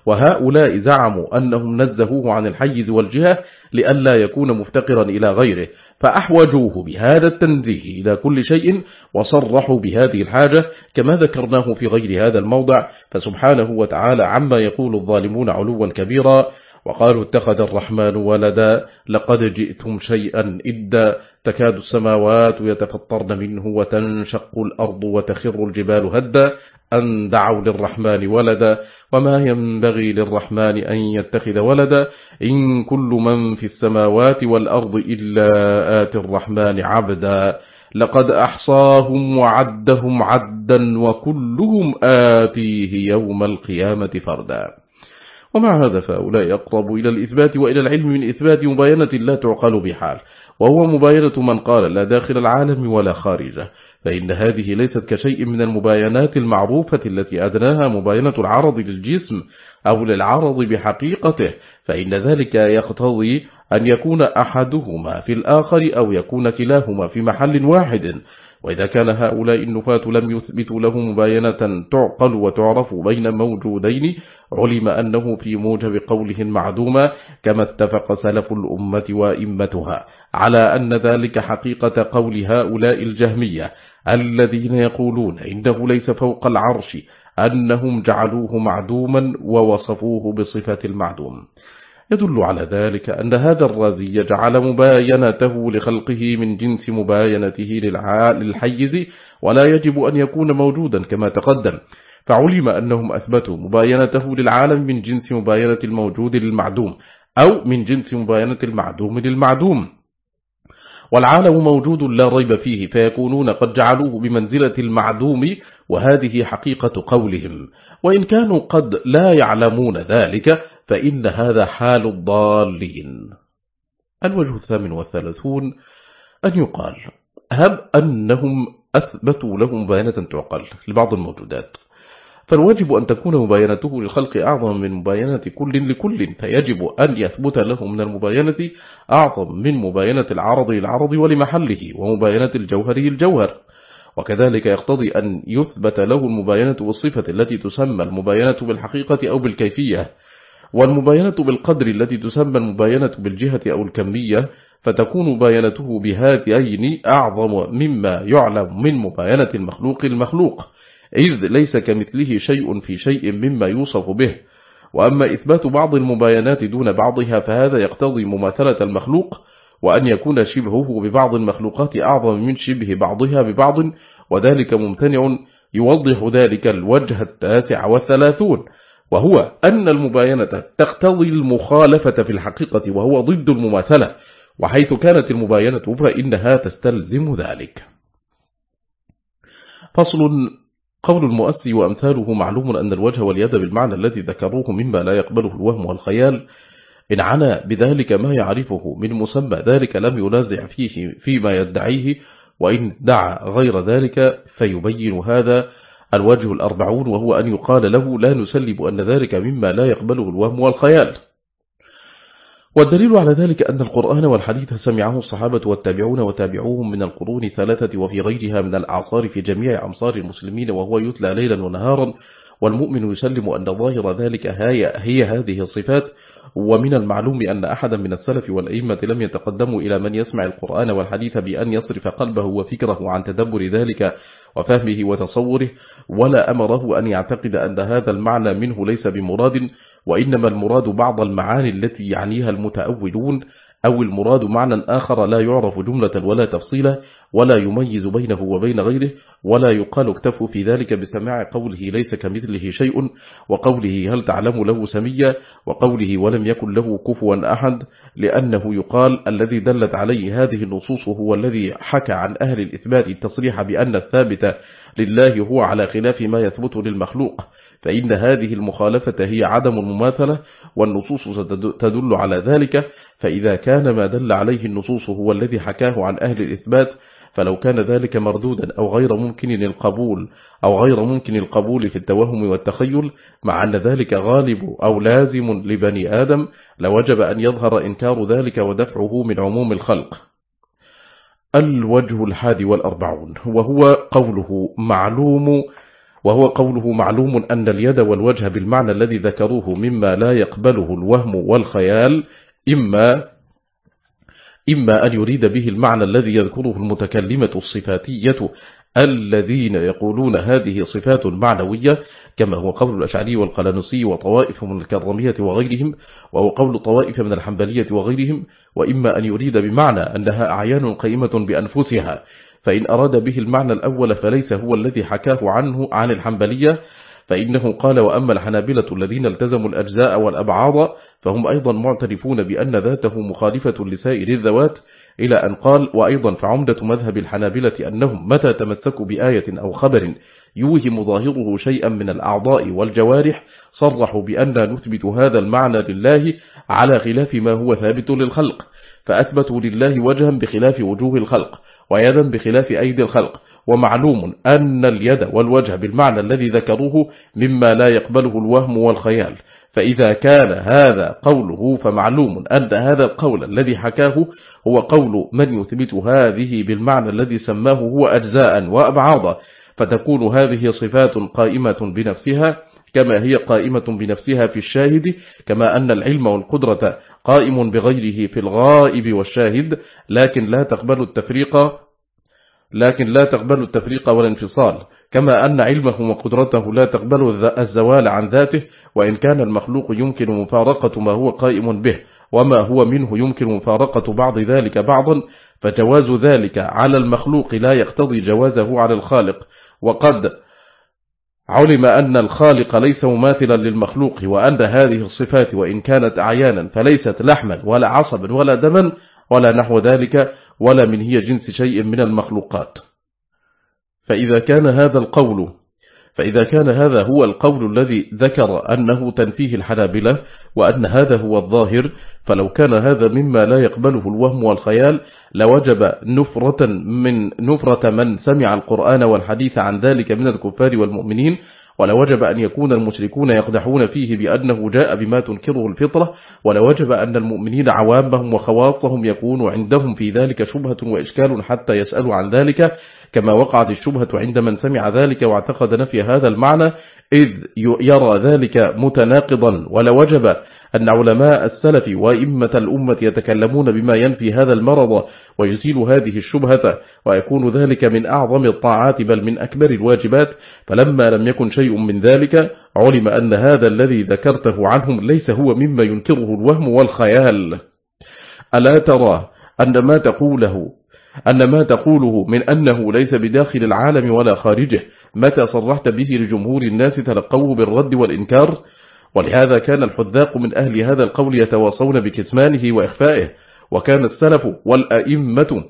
وهؤلاء زعموا أنهم نزهوه عن الحيز والجهة لئلا يكون مفتقرا إلى غيره فأحوجوه بهذا التنزيه إلى كل شيء وصرحوا بهذه الحاجة كما ذكرناه في غير هذا الموضع فسبحانه وتعالى عما يقول الظالمون علوا كبيرا وقالوا اتخذ الرحمن ولدا لقد جئتم شيئا إدا تكاد السماوات يتفطرن منه وتنشق الأرض وتخر الجبال هدا أن دعوا للرحمن ولدا وما ينبغي للرحمن أن يتخذ ولدا إن كل من في السماوات والأرض إلا آت الرحمن عبدا لقد أحصاهم وعدهم عدا وكلهم آتيه يوم القيامة فردا ومع هذا فأولاء أقرب إلى الإثبات وإلى العلم من إثبات مباينة لا تعقل بحال وهو مباينة من قال لا داخل العالم ولا خارجه فإن هذه ليست كشيء من المباينات المعروفة التي أدناها مباينة العرض للجسم أو للعرض بحقيقته فإن ذلك يقتضي أن يكون أحدهما في الآخر أو يكون كلاهما في محل واحد وإذا كان هؤلاء النفاة لم يثبتوا له مباينة تعقل وتعرف بين موجودين علم أنه في موجب قوله معدوما كما اتفق سلف الأمة وإمتها على أن ذلك حقيقة قول هؤلاء الجهمية الذين يقولون إنه ليس فوق العرش أنهم جعلوه معدوما ووصفوه بصفة المعدوم. يدل على ذلك أن هذا الرازي جعل مباينته لخلقه من جنس مباينته للحيز ولا يجب أن يكون موجودا كما تقدم. فعلم أنهم أثبتوا مباينته للعالم من جنس مباينة الموجود للمعدوم أو من جنس مباينة المعدوم للمعدوم. والعالم موجود لا ريب فيه فيكونون قد جعلوه بمنزلة المعدوم وهذه حقيقة قولهم. وإن كانوا قد لا يعلمون ذلك فإن هذا حال الضالين. الوجه الثامن والثلاثون أن يقال هب أنهم أثبتوا له مباينة تعقل لبعض الموجودات. فالواجب أن تكون مباينته للخلق أعظم من مباينة كل لكل فيجب أن يثبت له من المباينة أعظم من مباينة العرض للعرض ولمحله ومباينة الجوهر الجوهر وكذلك يقتضي أن يثبت له المباينة بالصفة التي تسمى المباينة بالحقيقة أو بالكيفية. والمباينة بالقدر التي تسمى المباينة بالجهة أو الكمية فتكون مباينته بهذين أعظم مما يعلم من مباينة المخلوق المخلوق إذ ليس كمثله شيء في شيء مما يوصف به. وأما إثبات بعض المباينات دون بعضها فهذا يقتضي مماثلة المخلوق وأن يكون شبهه ببعض المخلوقات أعظم من شبه بعضها ببعض وذلك ممتنع يوضح ذلك الوجه التاسع والثلاثون. وهو أن المباينة تقتضي المخالفة في الحقيقة وهو ضد المماثلة وحيث كانت المباينة فإنها تستلزم ذلك. فصل. قول المؤسي وأمثاله معلوم أن الوجه واليد بالمعنى الذي ذكروه مما لا يقبله الوهم والخيال. إن عنا بذلك ما يعرفه من مسمى ذلك لم ينازع فيه فيما يدعيه وإن دعا غير ذلك فيبين هذا. الوجه الأربعون وهو أن يقال له لا نسلب أن ذلك مما لا يقبله الوهم والخيال. والدليل على ذلك أن القرآن والحديث سمعه الصحابة والتابعون وتابعوهم من القرون الثلاثة وفي غيرها من الأعصار في جميع أمصار المسلمين وهو يتلى ليلا ونهارا والمؤمن يسلم أن ظاهر ذلك هي هذه الصفات. ومن المعلوم أن أحدا من السلف والأئمة لم يتقدموا إلى من يسمع القرآن والحديث بأن يصرف قلبه وفكره عن تدبر ذلك وفهمه وتصوره ولا أمره أن يعتقد أن هذا المعنى منه ليس بمراد وإنما المراد بعض المعاني التي يعنيها المتأولون أو المراد معنى آخر لا يعرف جملة ولا تفصيلا ولا يميز بينه وبين غيره ولا يقال اكتفوا في ذلك بسماع قوله ليس كمثله شيء وقوله هل تعلم له سميا وقوله ولم يكن له كفوا أحد لأنه يقال الذي دلت عليه هذه النصوص هو الذي حكى عن أهل الإثبات التصريح بأن الثابت لله هو على خلاف ما يثبت للمخلوق فإن هذه المخالفة هي عدم المماثلة والنصوص تدل على ذلك فإذا كان ما دل عليه النصوص هو الذي حكاه عن أهل الإثبات فلو كان ذلك مردودا أو غير ممكن القبول أو غير ممكن القبول في التوهم والتخيل مع أن ذلك غالب أو لازم لبني آدم لوجب أن يظهر إنكار ذلك ودفعه من عموم الخلق. الوجه الحادي والأربعون وهو قوله معلوم وهو قوله معلوم أن اليد والوجه بالمعنى الذي ذكروه مما لا يقبله الوهم والخيال إما إما أن يريد به المعنى الذي يذكره المتكلمة الصفاتية الذين يقولون هذه صفات معنوية كما هو قول الأشعري والقلنسي وطوائف من الكرمية وغيرهم وهو قول طوائف من الحنبلية وغيرهم وإما أن يريد بمعنى أنها أعيان قيمة بأنفسها فإن أراد به المعنى الأول فليس هو الذي حكاه عنه عن الحنبلية فإنه قال وأما الحنابلة الذين التزموا الأجزاء والأبعاض فهم أيضا معترفون بأن ذاته مخالفة لسائر الذوات إلى أن قال وأيضا فعمدة مذهب الحنابلة أنهم متى تمسكوا بآية أو خبر يوهم ظاهره شيئا من الأعضاء والجوارح صرحوا بأن نثبت هذا المعنى لله على خلاف ما هو ثابت للخلق فأثبتوا لله وجها بخلاف وجوه الخلق ويدا بخلاف أيدي الخلق ومعلوم أن اليد والوجه بالمعنى الذي ذكروه مما لا يقبله الوهم والخيال. فإذا كان هذا قوله فمعلوم أن هذا القول الذي حكاه هو قول من يثبت هذه بالمعنى الذي سماه هو أجزاء وأبعاضا فتكون هذه صفات قائمة بنفسها كما هي قائمة بنفسها في الشاهد كما أن العلم والقدرة قائم بغيره في الغائب والشاهد لكن لا تقبل التفريق لكن لا تقبل التفريق والانفصال كما أن علمه وقدرته لا تقبل الزوال عن ذاته وإن كان المخلوق يمكن مفارقة ما هو قائم به وما هو منه يمكن مفارقة بعض ذلك بعضا فجواز ذلك على المخلوق لا يقتضي جوازه على الخالق. وقد علم أن الخالق ليس مماثلا للمخلوق وأن هذه الصفات وإن كانت أعيانا فليست لحما ولا عصبا ولا دما ولا نحو ذلك. ولا من هي جنس شيء من المخلوقات. فإذا كان هذا القول فإذا كان هذا هو القول الذي ذكر أنه تنفيه الحنابلة وأن هذا هو الظاهر فلو كان هذا مما لا يقبله الوهم والخيال لوجب نفرة من نفرة من سمع القرآن والحديث عن ذلك من الكفار والمؤمنين ولوجب أن يكون المشركون يقدحون فيه بأنه جاء بما تنكره الفطرة ولوجب أن المؤمنين عوامهم وخواصهم يكون عندهم في ذلك شبهة وإشكال حتى يسألوا عن ذلك. كما وقعت الشبهة عند من سمع ذلك واعتقد نفي هذا المعنى إذ يرى ذلك متناقضا. ولوجب أن علماء السلف وإمة الأمة يتكلمون بما ينفي هذا المرض ويزيل هذه الشبهة ويكون ذلك من أعظم الطاعات بل من أكبر الواجبات. فلما لم يكن شيء من ذلك علم أن هذا الذي ذكرته عنهم ليس هو مما ينكره الوهم والخيال. ألا ترى أن ما تقوله أن ما تقوله من أنه ليس بداخل العالم ولا خارجه متى صرحت به لجمهور الناس تلقوه بالرد والإنكار؟ ولهذا كان الحذاق من أهل هذا القول يتواصون بكتمانه وإخفائه وكان السلف والأئمة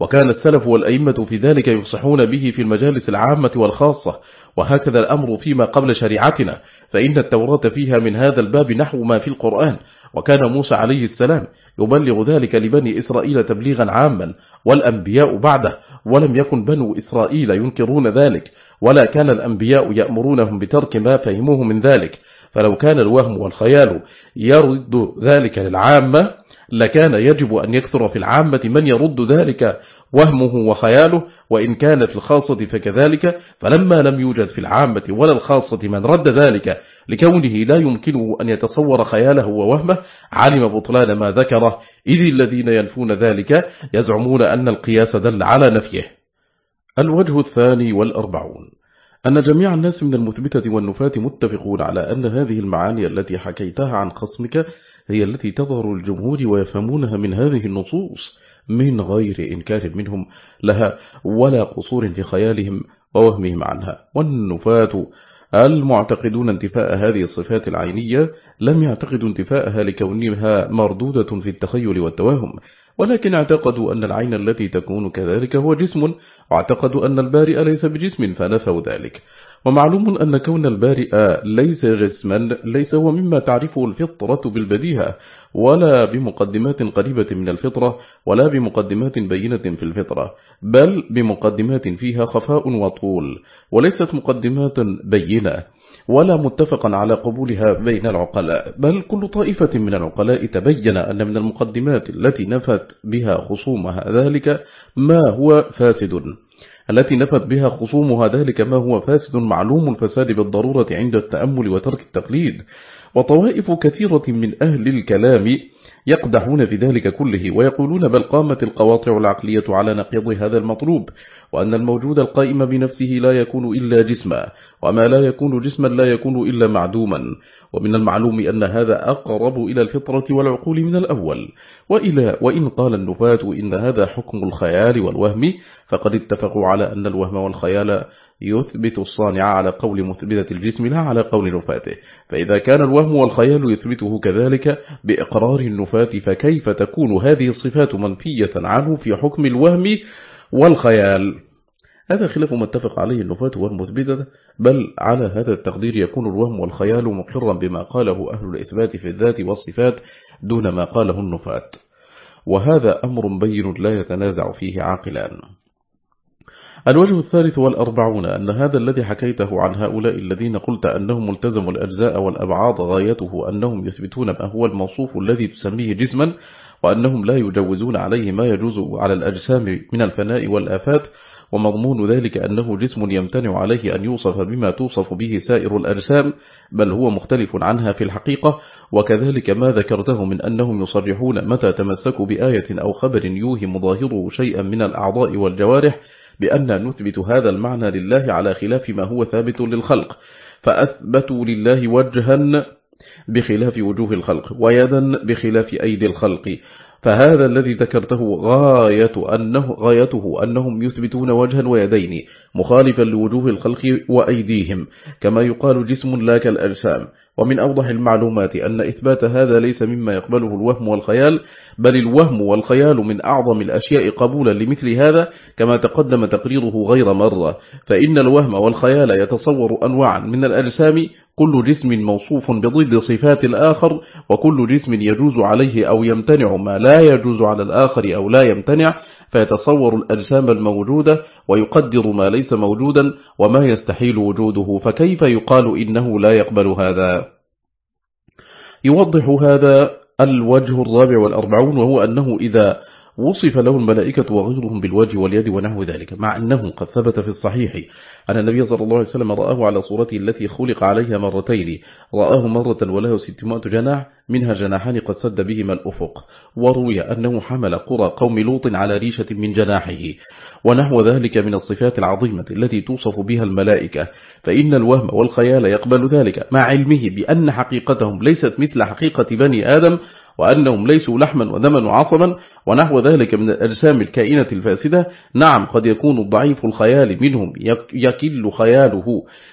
وكان السلف والأئمة في ذلك يفصحون به في المجالس العامة والخاصة وهكذا الأمر فيما قبل شريعتنا فإن التوراة فيها من هذا الباب نحو ما في القرآن وكان موسى عليه السلام يبلغ ذلك لبني إسرائيل تبليغا عاما والأنبياء بعده ولم يكن بنو إسرائيل ينكرون ذلك. ولا كان الأنبياء يأمرونهم بترك ما فهموه من ذلك. فلو كان الوهم والخيال يرد ذلك للعامة لكان يجب أن يكثر في العامة من يرد ذلك وهمه وخياله وإن كان في الخاصة فكذلك فلما لم يوجد في العامة ولا الخاصة من رد ذلك لكونه لا يمكنه أن يتصور خياله ووهمه علم بطلان ما ذكره. إذ الذين ينفون ذلك يزعمون أن القياس دل على نفيه. الوجه الثاني والأربعون. أن جميع الناس من المثبتة والنفاة متفقون على أن هذه المعاني التي حكيتها عن خصمك هي التي تظهر الجمهور ويفهمونها من هذه النصوص من غير إنكار منهم لها ولا قصور في خيالهم ووهمهم عنها. والنفاة المعتقدون انتفاء هذه الصفات العينية لم يعتقدوا انتفاءها لكونها مردودة في التخيل والتوهم. ولكن اعتقدوا أن العين التي تكون كذلك هو جسم. واعتقدوا أن البارئ ليس بجسم فنفوا ذلك. ومعلوم أن كون البارئ ليس جسما ليس هو مما تعرفه الفطرة بالبديهة ولا بمقدمات قريبة من الفطرة ولا بمقدمات بينة في الفطرة بل بمقدمات فيها خفاء وطول وليست مقدمات بينة. ولا متفقا على قبولها بين العقلاء بل كل طائفة من العقلاء تبين أن من المقدمات التي نفت بها خصومها ذلك ما هو فاسد. التي نفت بها خصومها ذلك ما هو فاسد معلوم الفساد بالضرورة عند التأمل وترك التقليد. وطوائف كثيرة من أهل الكلام يقدحون في ذلك كله ويقولون بل قامت القواطع العقلية على نقيض هذا المطلوب. وأن الموجود القائم بنفسه لا يكون إلا جسما وما لا يكون جسما لا يكون إلا معدوما. ومن المعلوم أن هذا أقرب إلى الفطرة والعقول من الأول. وإلى وإن قال النفاة إن هذا حكم الخيال والوهم فقد اتفقوا على أن الوهم والخيال يثبت الصانع على قول مثبتة الجسم لا على قول نفاته. فإذا كان الوهم والخيال يثبته كذلك بإقرار النفاة فكيف تكون هذه الصفات منفية عنه في حكم الوهم والخيال. هذا خلاف ما اتفق عليه النفاة والمثبتة بل على هذا التقدير يكون الوهم والخيال مقرا بما قاله أهل الإثبات في الذات والصفات دون ما قاله النفاة وهذا أمر بين لا يتنازع فيه عاقلان. الوجه الثالث والأربعون أن هذا الذي حكيته عن هؤلاء الذين قلت أنهم ملتزموا الأجزاء والأبعاد غايته أنهم يثبتون ما هو الموصوف الذي تسميه جسما وأنهم لا يجوزون عليه ما يجوز على الأجسام من الفناء والآفات ومضمون ذلك أنه جسم يمتنع عليه أن يوصف بما توصف به سائر الأجسام بل هو مختلف عنها في الحقيقة. وكذلك ما ذكرته من أنهم يصرحون متى تمسكوا بآية أو خبر يوهم ظاهره شيئا من الأعضاء والجوارح بأن نثبت هذا المعنى لله على خلاف ما هو ثابت للخلق. فأثبتوا لله وجها بخلاف وجوه الخلق ويدا بخلاف أيدي الخلق. فهذا الذي ذكرته غاية أنه غايته أنهم يثبتون وجها ويدين مخالفا لوجوه الخلق وأيديهم كما يقال جسم لا كالأجسام. ومن أوضح المعلومات أن إثبات هذا ليس مما يقبله الوهم والخيال بل الوهم والخيال من أعظم الأشياء قبولا لمثل هذا كما تقدم تقريره غير مرة. فإن الوهم والخيال يتصور أنواعا من الأجسام كل جسم موصوف بضد صفات الآخر وكل جسم يجوز عليه أو يمتنع ما لا يجوز على الآخر أو لا يمتنع. فيتصور الأجسام الموجودة ويقدر ما ليس موجودا وما يستحيل وجوده فكيف يقال إنه لا يقبل هذا؟ يوضح هذا الوجه الرابع والأربعون وهو أنه إذا وصف له الملائكة وغيرهم بالوجه واليد ونحو ذلك مع أنه قد ثبت في الصحيح أن النبي صلى الله عليه وسلم رآه على صورته التي خلق عليها مرتين رآه مرة وله ستمائة جناح منها جناحان قد سد بهما الأفق وروي أنه حمل قرى قوم لوط على ريشة من جناحه ونحو ذلك من الصفات العظيمة التي توصف بها الملائكة فإن الوهم والخيال يقبل ذلك مع علمه بأن حقيقتهم ليست مثل حقيقة بني آدم وأنهم ليسوا لحما ودما وعصبا ونحو ذلك من الأجسام الكائنة الفاسدة. نعم قد يكون الضعيف الخيال منهم يكل خياله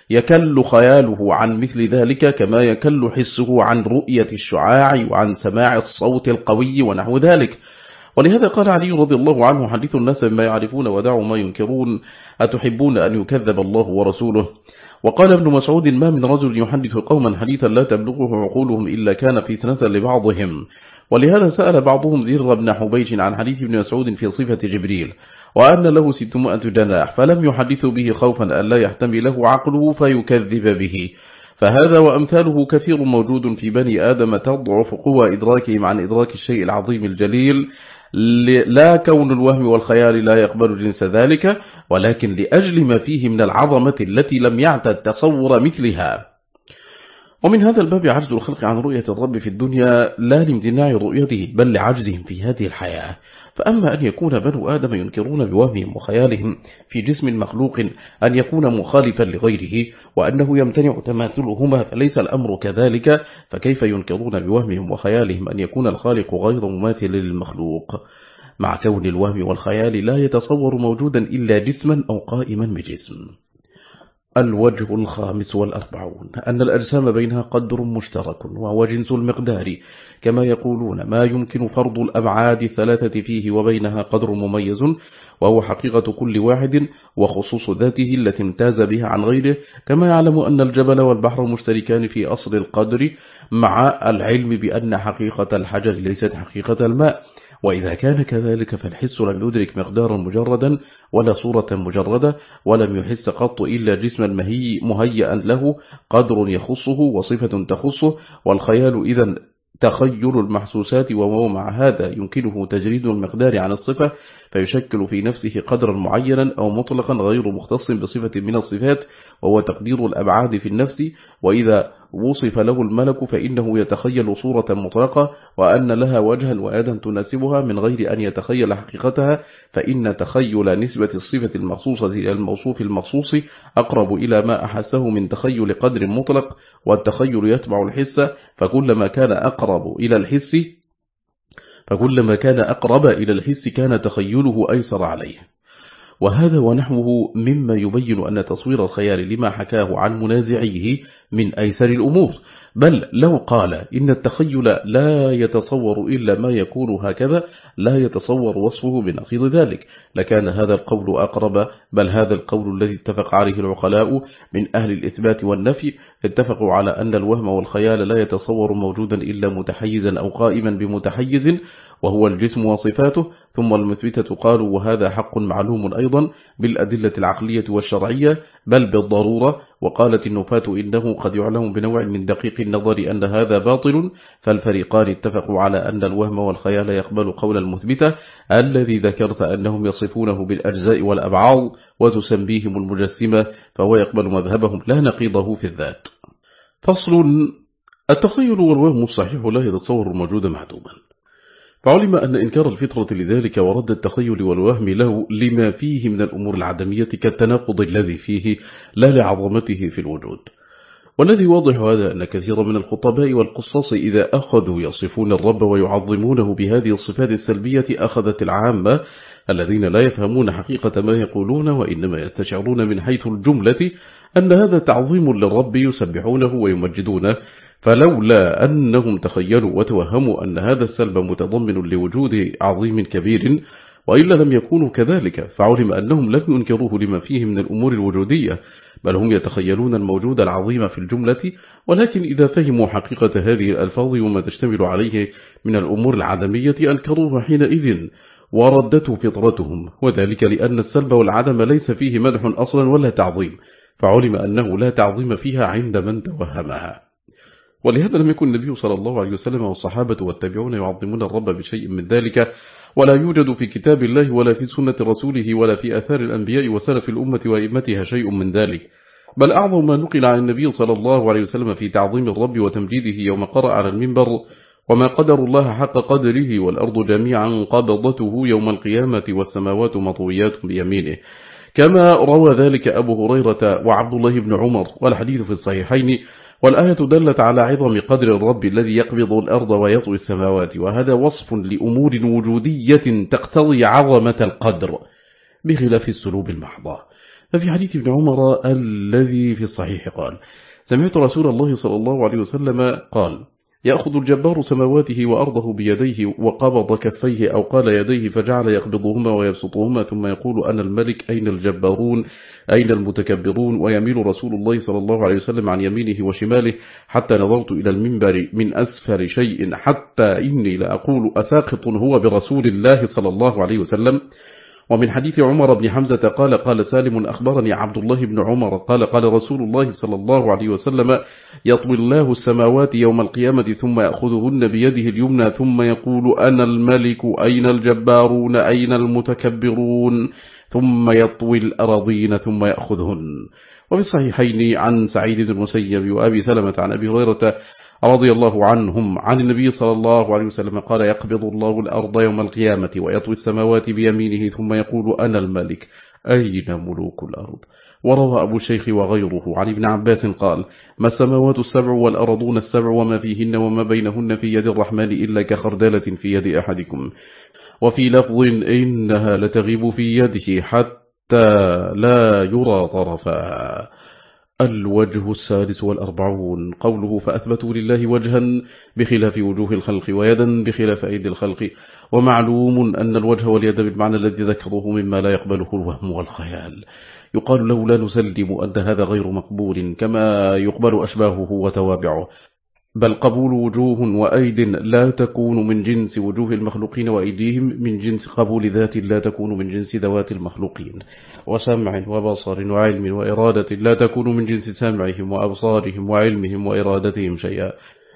يكل خياله عن مثل ذلك كما يكل حسه عن رؤية الشعاع وعن سماع الصوت القوي ونحو ذلك. ولهذا قال علي رضي الله عنه حديث الناس بما يعرفون ودعوا ما ينكرون أتحبون أن يكذب الله ورسوله؟ وقال ابن مسعود ما من رجل يحدث قوما حديثا لا تبلغه عقولهم إلا كان فتنة لبعضهم. ولهذا سأل بعضهم زير بن حبيش عن حديث ابن مسعود في صفة جبريل وأن له ستمائة جناح فلم يحدث به خوفا أن لا يحتمله عقله فيكذب به. فهذا وأمثاله كثير موجود في بني آدم تضعف قوى إدراكهم عن إدراك الشيء العظيم الجليل لا كون الوهم والخيال لا يقبل جنس ذلك ولكن لأجل ما فيه من العظمة التي لم يعتد تصور مثلها. ومن هذا الباب عجز الخلق عن رؤية الرب في الدنيا لا لامتناع رؤيته بل لعجزهم في هذه الحياة. فأما أن يكون بنو آدم ينكرون بوهمهم وخيالهم في جسم مخلوق أن يكون مخالفا لغيره وأنه يمتنع تماثلهما فليس الأمر كذلك فكيف ينكرون بوهمهم وخيالهم أن يكون الخالق غير مماثل للمخلوق؟ مع كون الوهم والخيال لا يتصور موجودا إلا جسما أو قائما بجسم. الوجه الخامس والأربعون أن الأجسام بينها قدر مشترك وهو جنس المقدار كما يقولون ما يمكن فرض الأبعاد الثلاثة فيه وبينها قدر مميز وهو حقيقة كل واحد وخصوص ذاته التي امتاز بها عن غيره كما يعلم أن الجبل والبحر مشتركان في أصل القدر مع العلم بأن حقيقة الحجر ليست حقيقة الماء. وإذا كان كذلك فالحس لم يدرك مقدارا مجردا ولا صورة مجردة ولم يحس قط إلا جسما مهيئا له قدر يخصه وصفة تخصه والخيال إذا تخيل المحسوسات وهو مع هذا يمكنه تجريد المقدار عن الصفة فيشكل في نفسه قدرا معينا أو مطلقا غير مختص بصفة من الصفات وهو تقدير الأبعاد في النفس وإذا وصف له الملك فإنه يتخيل صورة مطلقة وأن لها وجها وآدا تناسبها من غير أن يتخيل حقيقتها فإن تخيل نسبة الصفة المخصوصة إلى الموصوف المخصوص أقرب إلى ما أحسه من تخيل قدر مطلق والتخيل يتبع الحس فكلما كان أقرب إلى الحس فكلما كان أقرب إلى الحس كان تخيله أيسر عليه. وهذا ونحوه مما يبين أن تصوير الخيال لما حكاه عن منازعيه من أيسر الأمور. بل لو قال إن التخيل لا يتصور إلا ما يكون هكذا لا يتصور وصفه بنقيض ذلك. لكان هذا القول أقرب بل هذا القول الذي اتفق عليه العقلاء من أهل الإثبات والنفي اتفقوا على أن الوهم والخيال لا يتصور موجودا إلا متحيزا أو قائما بمتحيز. وهو الجسم وصفاته ثم المثبتة قالوا وهذا حق معلوم أيضا بالأدلة العقلية والشرعية بل بالضرورة وقالت النفاة إنه قد يعلم بنوع من دقيق النظر أن هذا باطل فالفريقان اتفقوا على أن الوهم والخيال يقبل قول المثبتة الذي ذكرت أنهم يصفونه بالأجزاء والأبعاض وتسميهم المجسمة فهو يقبل مذهبهم لا نقيضه في الذات. فصل التخيل والوهم الصحيح لا يتصور الموجود معدوما فعلم أن إنكار الفطرة لذلك ورد التخيل والوهم له لما فيه من الأمور العدمية كالتناقض الذي فيه لا لعظمته في الوجود. والذي واضح هذا أن كثير من الخطباء والقصاص إذا أخذوا يصفون الرب ويعظمونه بهذه الصفات السلبية أخذت العامة الذين لا يفهمون حقيقة ما يقولون وإنما يستشعرون من حيث الجملة أن هذا تعظيم للرب يسبحونه ويمجدونه فلولا أنهم تخيلوا وتوهموا أن هذا السلب متضمن لوجود عظيم كبير وإلا لم يكونوا كذلك فعلم أنهم لم ينكروه لما فيه من الأمور الوجودية بل هم يتخيلون الموجود العظيم في الجملة ولكن إذا فهموا حقيقة هذه الألفاظ وما تشتمل عليه من الأمور العدمية أنكروه حينئذ وردته فطرتهم وذلك لأن السلب والعدم ليس فيه مدح أصلا ولا تعظيم فعلم أنه لا تعظيم فيها عند من توهمها. ولهذا لم يكن النبي صلى الله عليه وسلم والصحابة والتابعون يعظمون الرب بشيء من ذلك ولا يوجد في كتاب الله ولا في سنة رسوله ولا في أثار الأنبياء وسلف الأمة وإمتها شيء من ذلك. بل أعظم ما نقل عن النبي صلى الله عليه وسلم في تعظيم الرب وتمجيده يوم قرأ على المنبر وما قدر الله حق قدره والأرض جميعا قبضته يوم القيامة والسماوات مطويات بيمينه. كما روى ذلك أبو هريرة وعبد الله بن عمر والحديث في الصحيحين والآية دلت على عظم قدر الرب الذي يقبض الأرض ويطوي السماوات وهذا وصف لأمور وجودية تقتضي عظمة القدر بخلاف السلوب المحضة. ففي حديث ابن عمر الذي في الصحيح قال سمعت رسول الله صلى الله عليه وسلم قال يأخذ الجبار سماواته وأرضه بيديه وقبض كفيه أو قال يديه فجعل يقبضهما ويبسطهما ثم يقول أنا الملك أين الجبارون؟ أين المتكبرون ويميل رسول الله صلى الله عليه وسلم عن يمينه وشماله حتى نظرت إلى المنبر من أسفل شيء حتى إني لأقول أساقط هو برسول الله صلى الله عليه وسلم. ومن حديث عمر بن حمزة قال قال سالم أخبرني عبد الله بن عمر. قال قال رسول الله صلى الله عليه وسلم يطوي الله السماوات يوم القيامة ثم يأخذهن بيده اليمنى ثم يقول أنا الملك أين الجبارون أين المتكبرون؟ ثم يطوي الأراضين ثم يأخذهن. وفي الصحيحين عن سعيد بن المسيب وأبي سلمة عن أبي هريرة رضي الله عنهم عن النبي صلى الله عليه وسلم قال يقبض الله الأرض يوم القيامة ويطوي السماوات بيمينه ثم يقول أنا الملك أين ملوك الأرض؟ وروى أبو الشيخ وغيره عن ابن عباس قال ما السماوات السبع والأرضون السبع وما فيهن وما بينهن في يد الرحمن إلا كخردالة في يد أحدكم. وفي لفظ إنها لتغيب في يده حتى لا يرى طرفا. الوجه السادس والأربعون. قوله فأثبتوا لله وجها بخلاف وجوه الخلق ويدا بخلاف أيدي الخلق. ومعلوم أن الوجه واليد بالمعنى الذي ذكره مما لا يقبله الوهم والخيال. يقال له لا نسلم أن هذا غير مقبول كما يقبل أشباهه وتوابعه. بل قبول وجوه وأيد لا تكون من جنس وجوه المخلوقين وأيديهم من جنس قبول ذات لا تكون من جنس ذوات المخلوقين. وسمع وبصر وعلم وإرادة لا تكون من جنس سمعهم وأبصارهم وعلمهم وإرادتهم شيئا.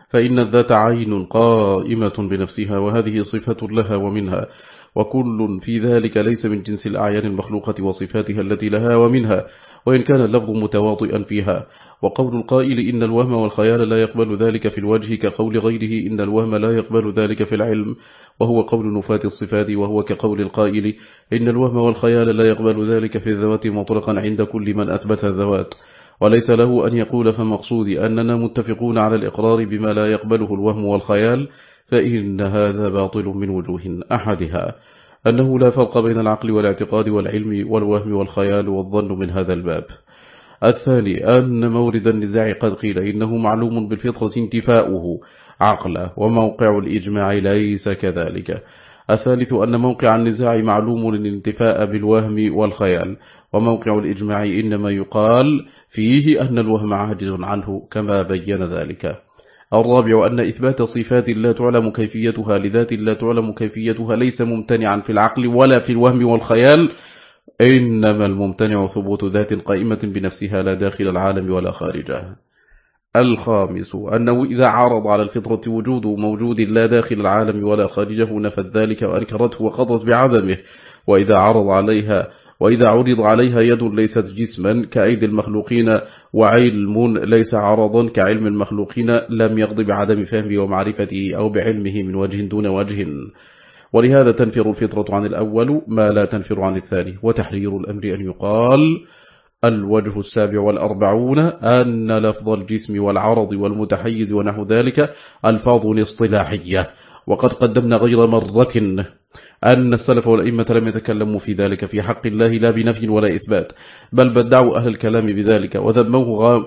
فإن الذات عين قائمة بنفسها وهذه صفة لها ومنها. وكل في ذلك ليس من جنس الأعيان المخلوقة وصفاتها التي لها ومنها. وإن كان اللفظ متواطئا فيها. وقول القائل إن الوهم والخيال لا يقبل ذلك في الوجه كقول غيره إن الوهم لا يقبل ذلك في العلم وهو قول نفاة الصفات وهو كقول القائل إن الوهم والخيال لا يقبل ذلك في الذوات مطلقا عند كل من أثبت الذوات. وليس له أن يقول فمقصودي أننا متفقون على الإقرار بما لا يقبله الوهم والخيال فإن هذا باطل من وجوه أحدها. أنه لا فرق بين العقل والاعتقاد والعلم والوهم والخيال والظن من هذا الباب. الثاني أن مورد النزاع قد قيل إنه معلوم بالفطرة انتفاؤه عقله وموقع الإجماع ليس كذلك. الثالث أن موقع النزاع معلوم الانتفاء بالوهم والخيال وموقع الإجماع إنما يقال فيه أن الوهم عاجز عنه كما بين ذلك. الرابع أن إثبات صفات لا تعلم كيفيتها لذات لا تعلم كيفيتها ليس ممتنعا في العقل ولا في الوهم والخيال إنما الممتنع ثبوت ذات قائمة بنفسها لا داخل العالم ولا خارجه. الخامس أنه إذا عارض على الفطرة وجود موجود لا داخل العالم ولا خارجه نفت ذلك وأنكرته وقضت بعدمه. وإذا عرض عليها وإذا عرض عليها يد ليست جسما كأيدي المخلوقين وعلم ليس عرضا كعلم المخلوقين لم يقضي بعدم فهمه ومعرفته أو بعلمه من وجه دون وجه. ولهذا تنفر الفطرة عن الأول ما لا تنفر عن الثاني وتحرير الأمر أن يقال الوجه السابع والأربعون أن لفظ الجسم والعرض والمتحيز ونحو ذلك ألفاظ اصطلاحية. وقد قدمنا غير مرة أن السلف والأئمة لم يتكلموا في ذلك في حق الله لا بنفي ولا إثبات بل بدعوا أهل الكلام بذلك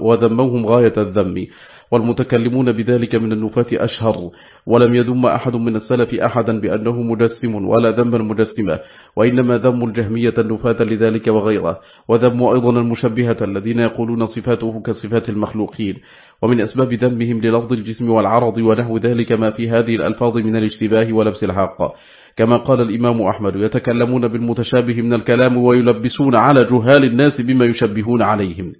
وذموهم غاية الذم. والمتكلمون بذلك من النفاة أشهر ولم يذم أحد من السلف أحدا بأنه مجسم ولا ذم المجسمة وإنما ذم الجهمية النفاة لذلك وغيره وذم أيضا المشبهة الذين يقولون صفاته كصفات المخلوقين ومن أسباب ذمهم للفظ الجسم والعرض ونحو ذلك ما في هذه الألفاظ من الاشتباه ولبس الحق. كما قال الإمام أحمد يتكلمون بالمتشابه من الكلام ويلبسون على جهال الناس بما يشبهون عليهم.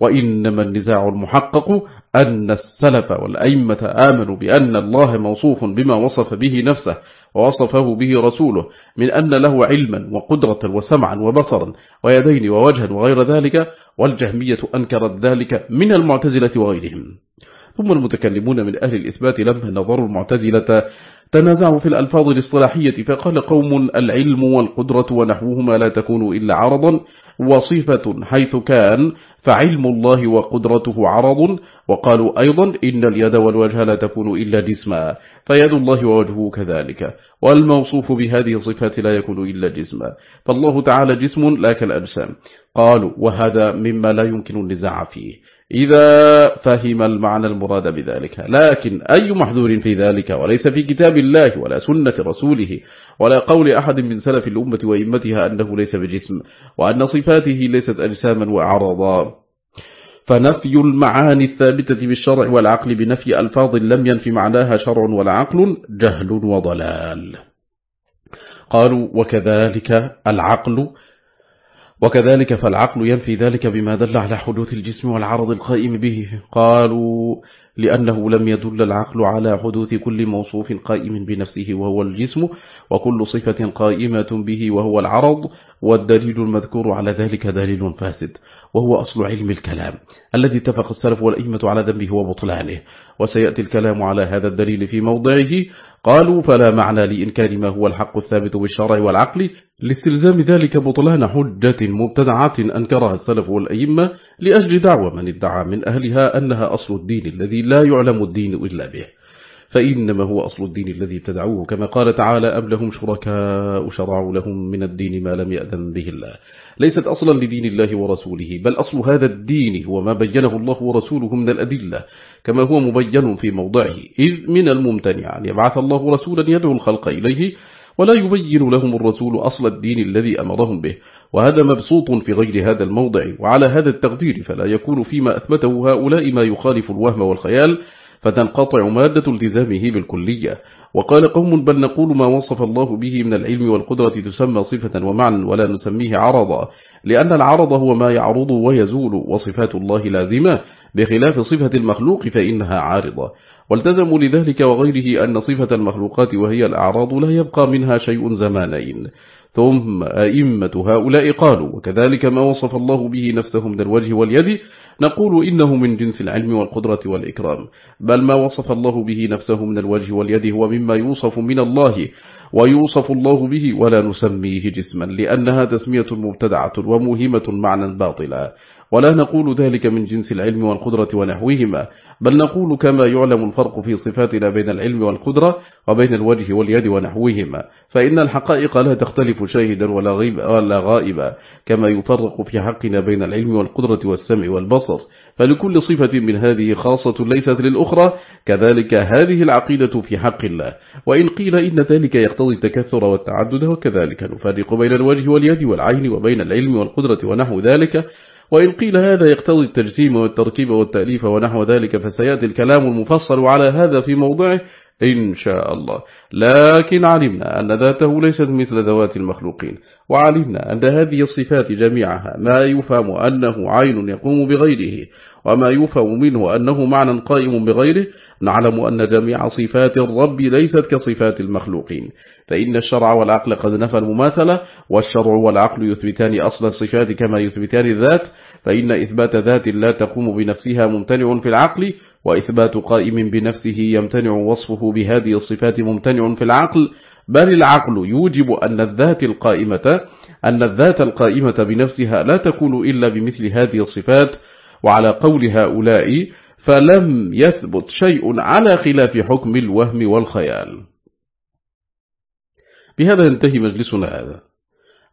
وإنما النزاع المحقق أن السلف والأئمة آمنوا بأن الله موصوف بما وصف به نفسه ووصفه به رسوله من أن له علما وقدرة وسمعا وبصرا ويدين ووجها وغير ذلك والجهمية أنكرت ذلك من المعتزلة وغيرهم. ثم المتكلمون من أهل الإثبات لما نظروا المعتزلة تنازعوا في الألفاظ الاصطلاحية فقال قوم العلم والقدرة ونحوهما لا تكون إلا عرضا وصفة حيث كان فعلم الله وقدرته عرض وقالوا أيضا إن اليد والوجه لا تكون إلا جسما فيد الله ووجهه كذلك والموصوف بهذه الصفات لا يكون إلا جسما فالله تعالى جسم لا كالأجسام قالوا وهذا مما لا يمكن النزاع فيه. إذا فهم المعنى المراد بذلك. لكن أي محذور في ذلك وليس في كتاب الله ولا سنة رسوله ولا قول أحد من سلف الأمة وإمتها أنه ليس بجسم وأن صفاته ليست أجساما وأعراضا فنفي المعاني الثابتة بالشرع والعقل بنفي ألفاظ لم ينفي معناها شرع ولا عقل جهل وضلال. قالوا وكذلك العقل وكذلك فالعقل ينفي ذلك بما دل على حدوث الجسم والعرض القائم به. قالوا لأنه لم يدل العقل على حدوث كل موصوف قائم بنفسه وهو الجسم وكل صفة قائمة به وهو العرض والدليل المذكور على ذلك دليل فاسد. وهو أصل علم الكلام الذي اتفق السلف والأئمة على ذنبه وبطلانه. وسيأتي الكلام على هذا الدليل في موضعه. قالوا فلا معنى لإنكار ما هو الحق الثابت بالشرع والعقل لاستلزام ذلك بطلان حجة مبتدعة أنكرها السلف والأئمة لأجل دعوة من ادعى من أهلها أنها أصل الدين الذي لا يعلم الدين إلا به. فإنما هو أصل الدين الذي ابتدعوه كما قال تعالى أم لهم شركاء شرعوا لهم من الدين ما لم يأذن به الله. ليست أصلا لدين الله ورسوله بل أصل هذا الدين هو ما بينه الله ورسوله من الأدلة كما هو مبين في موضعه. إذ من الممتنع أن يبعث الله رسولا يدعو الخلق إليه ولا يبين لهم الرسول أصل الدين الذي أمرهم به. وهذا مبسوط في غير هذا الموضع وعلى هذا التقدير فلا يكون فيما أثبته هؤلاء ما يخالف الوهم والخيال فتنقطع مادة التزامه بالكلية. وقال قوم بل نقول ما وصف الله به من العلم والقدرة تسمى صفة ومعنى ولا نسميه عرضا لأن العرض هو ما يعرض ويزول وصفات الله لازمة بخلاف صفة المخلوق فإنها عارضة. والتزموا لذلك وغيره أن صفة المخلوقات وهي الأعراض لا يبقى منها شيء زمانين. ثم أئمة هؤلاء قالوا وكذلك ما وصف الله به نفسه من الوجه واليد نقول إنه من جنس العلم والقدرة والإكرام بل ما وصف الله به نفسه من الوجه واليد هو مما يوصف من الله ويوصف الله به ولا نسميه جسما لأنها تسمية مبتدعة ومهمة معنى باطلا. ولا نقول ذلك من جنس العلم والقدرة ونحوهما بل نقول كما يعلم الفرق في صفاتنا بين العلم والقدرة وبين الوجه واليد ونحوهما فإن الحقائق لا تختلف شاهدا ولا, ولا غائبا كما يفرق في حقنا بين العلم والقدرة والسمع والبصر. فلكل صفة من هذه خاصة ليست للأخرى كذلك هذه العقيدة في حق الله. وإن قيل إن ذلك يقتضي التكثر والتعدد وكذلك نفرق بين الوجه واليد والعين وبين العلم والقدرة ونحو ذلك. وإن قيل هذا يقتضي التجسيم والتركيب والتأليف ونحو ذلك فسيأتي الكلام المفصل على هذا في موضعه إن شاء الله. لكن علمنا أن ذاته ليست مثل ذوات المخلوقين وعلمنا أن هذه الصفات جميعها ما يفهم أنه عين يقوم بغيره وما يفهم منه أنه معنى قائم بغيره نعلم أن جميع صفات الرب ليست كصفات المخلوقين. فإن الشرع والعقل قد نفى المماثلة والشرع والعقل يثبتان أصل الصفات كما يثبتان الذات فإن إثبات ذات لا تقوم بنفسها ممتنع في العقل وإثبات قائم بنفسه يمتنع وصفه بهذه الصفات ممتنع في العقل بل العقل يوجب أن الذات القائمة أن الذات القائمة بنفسها لا تكون إلا بمثل هذه الصفات وعلى قول هؤلاء فلم يثبت شيء على خلاف حكم الوهم والخيال. بهذا ينتهي مجلسنا هذا.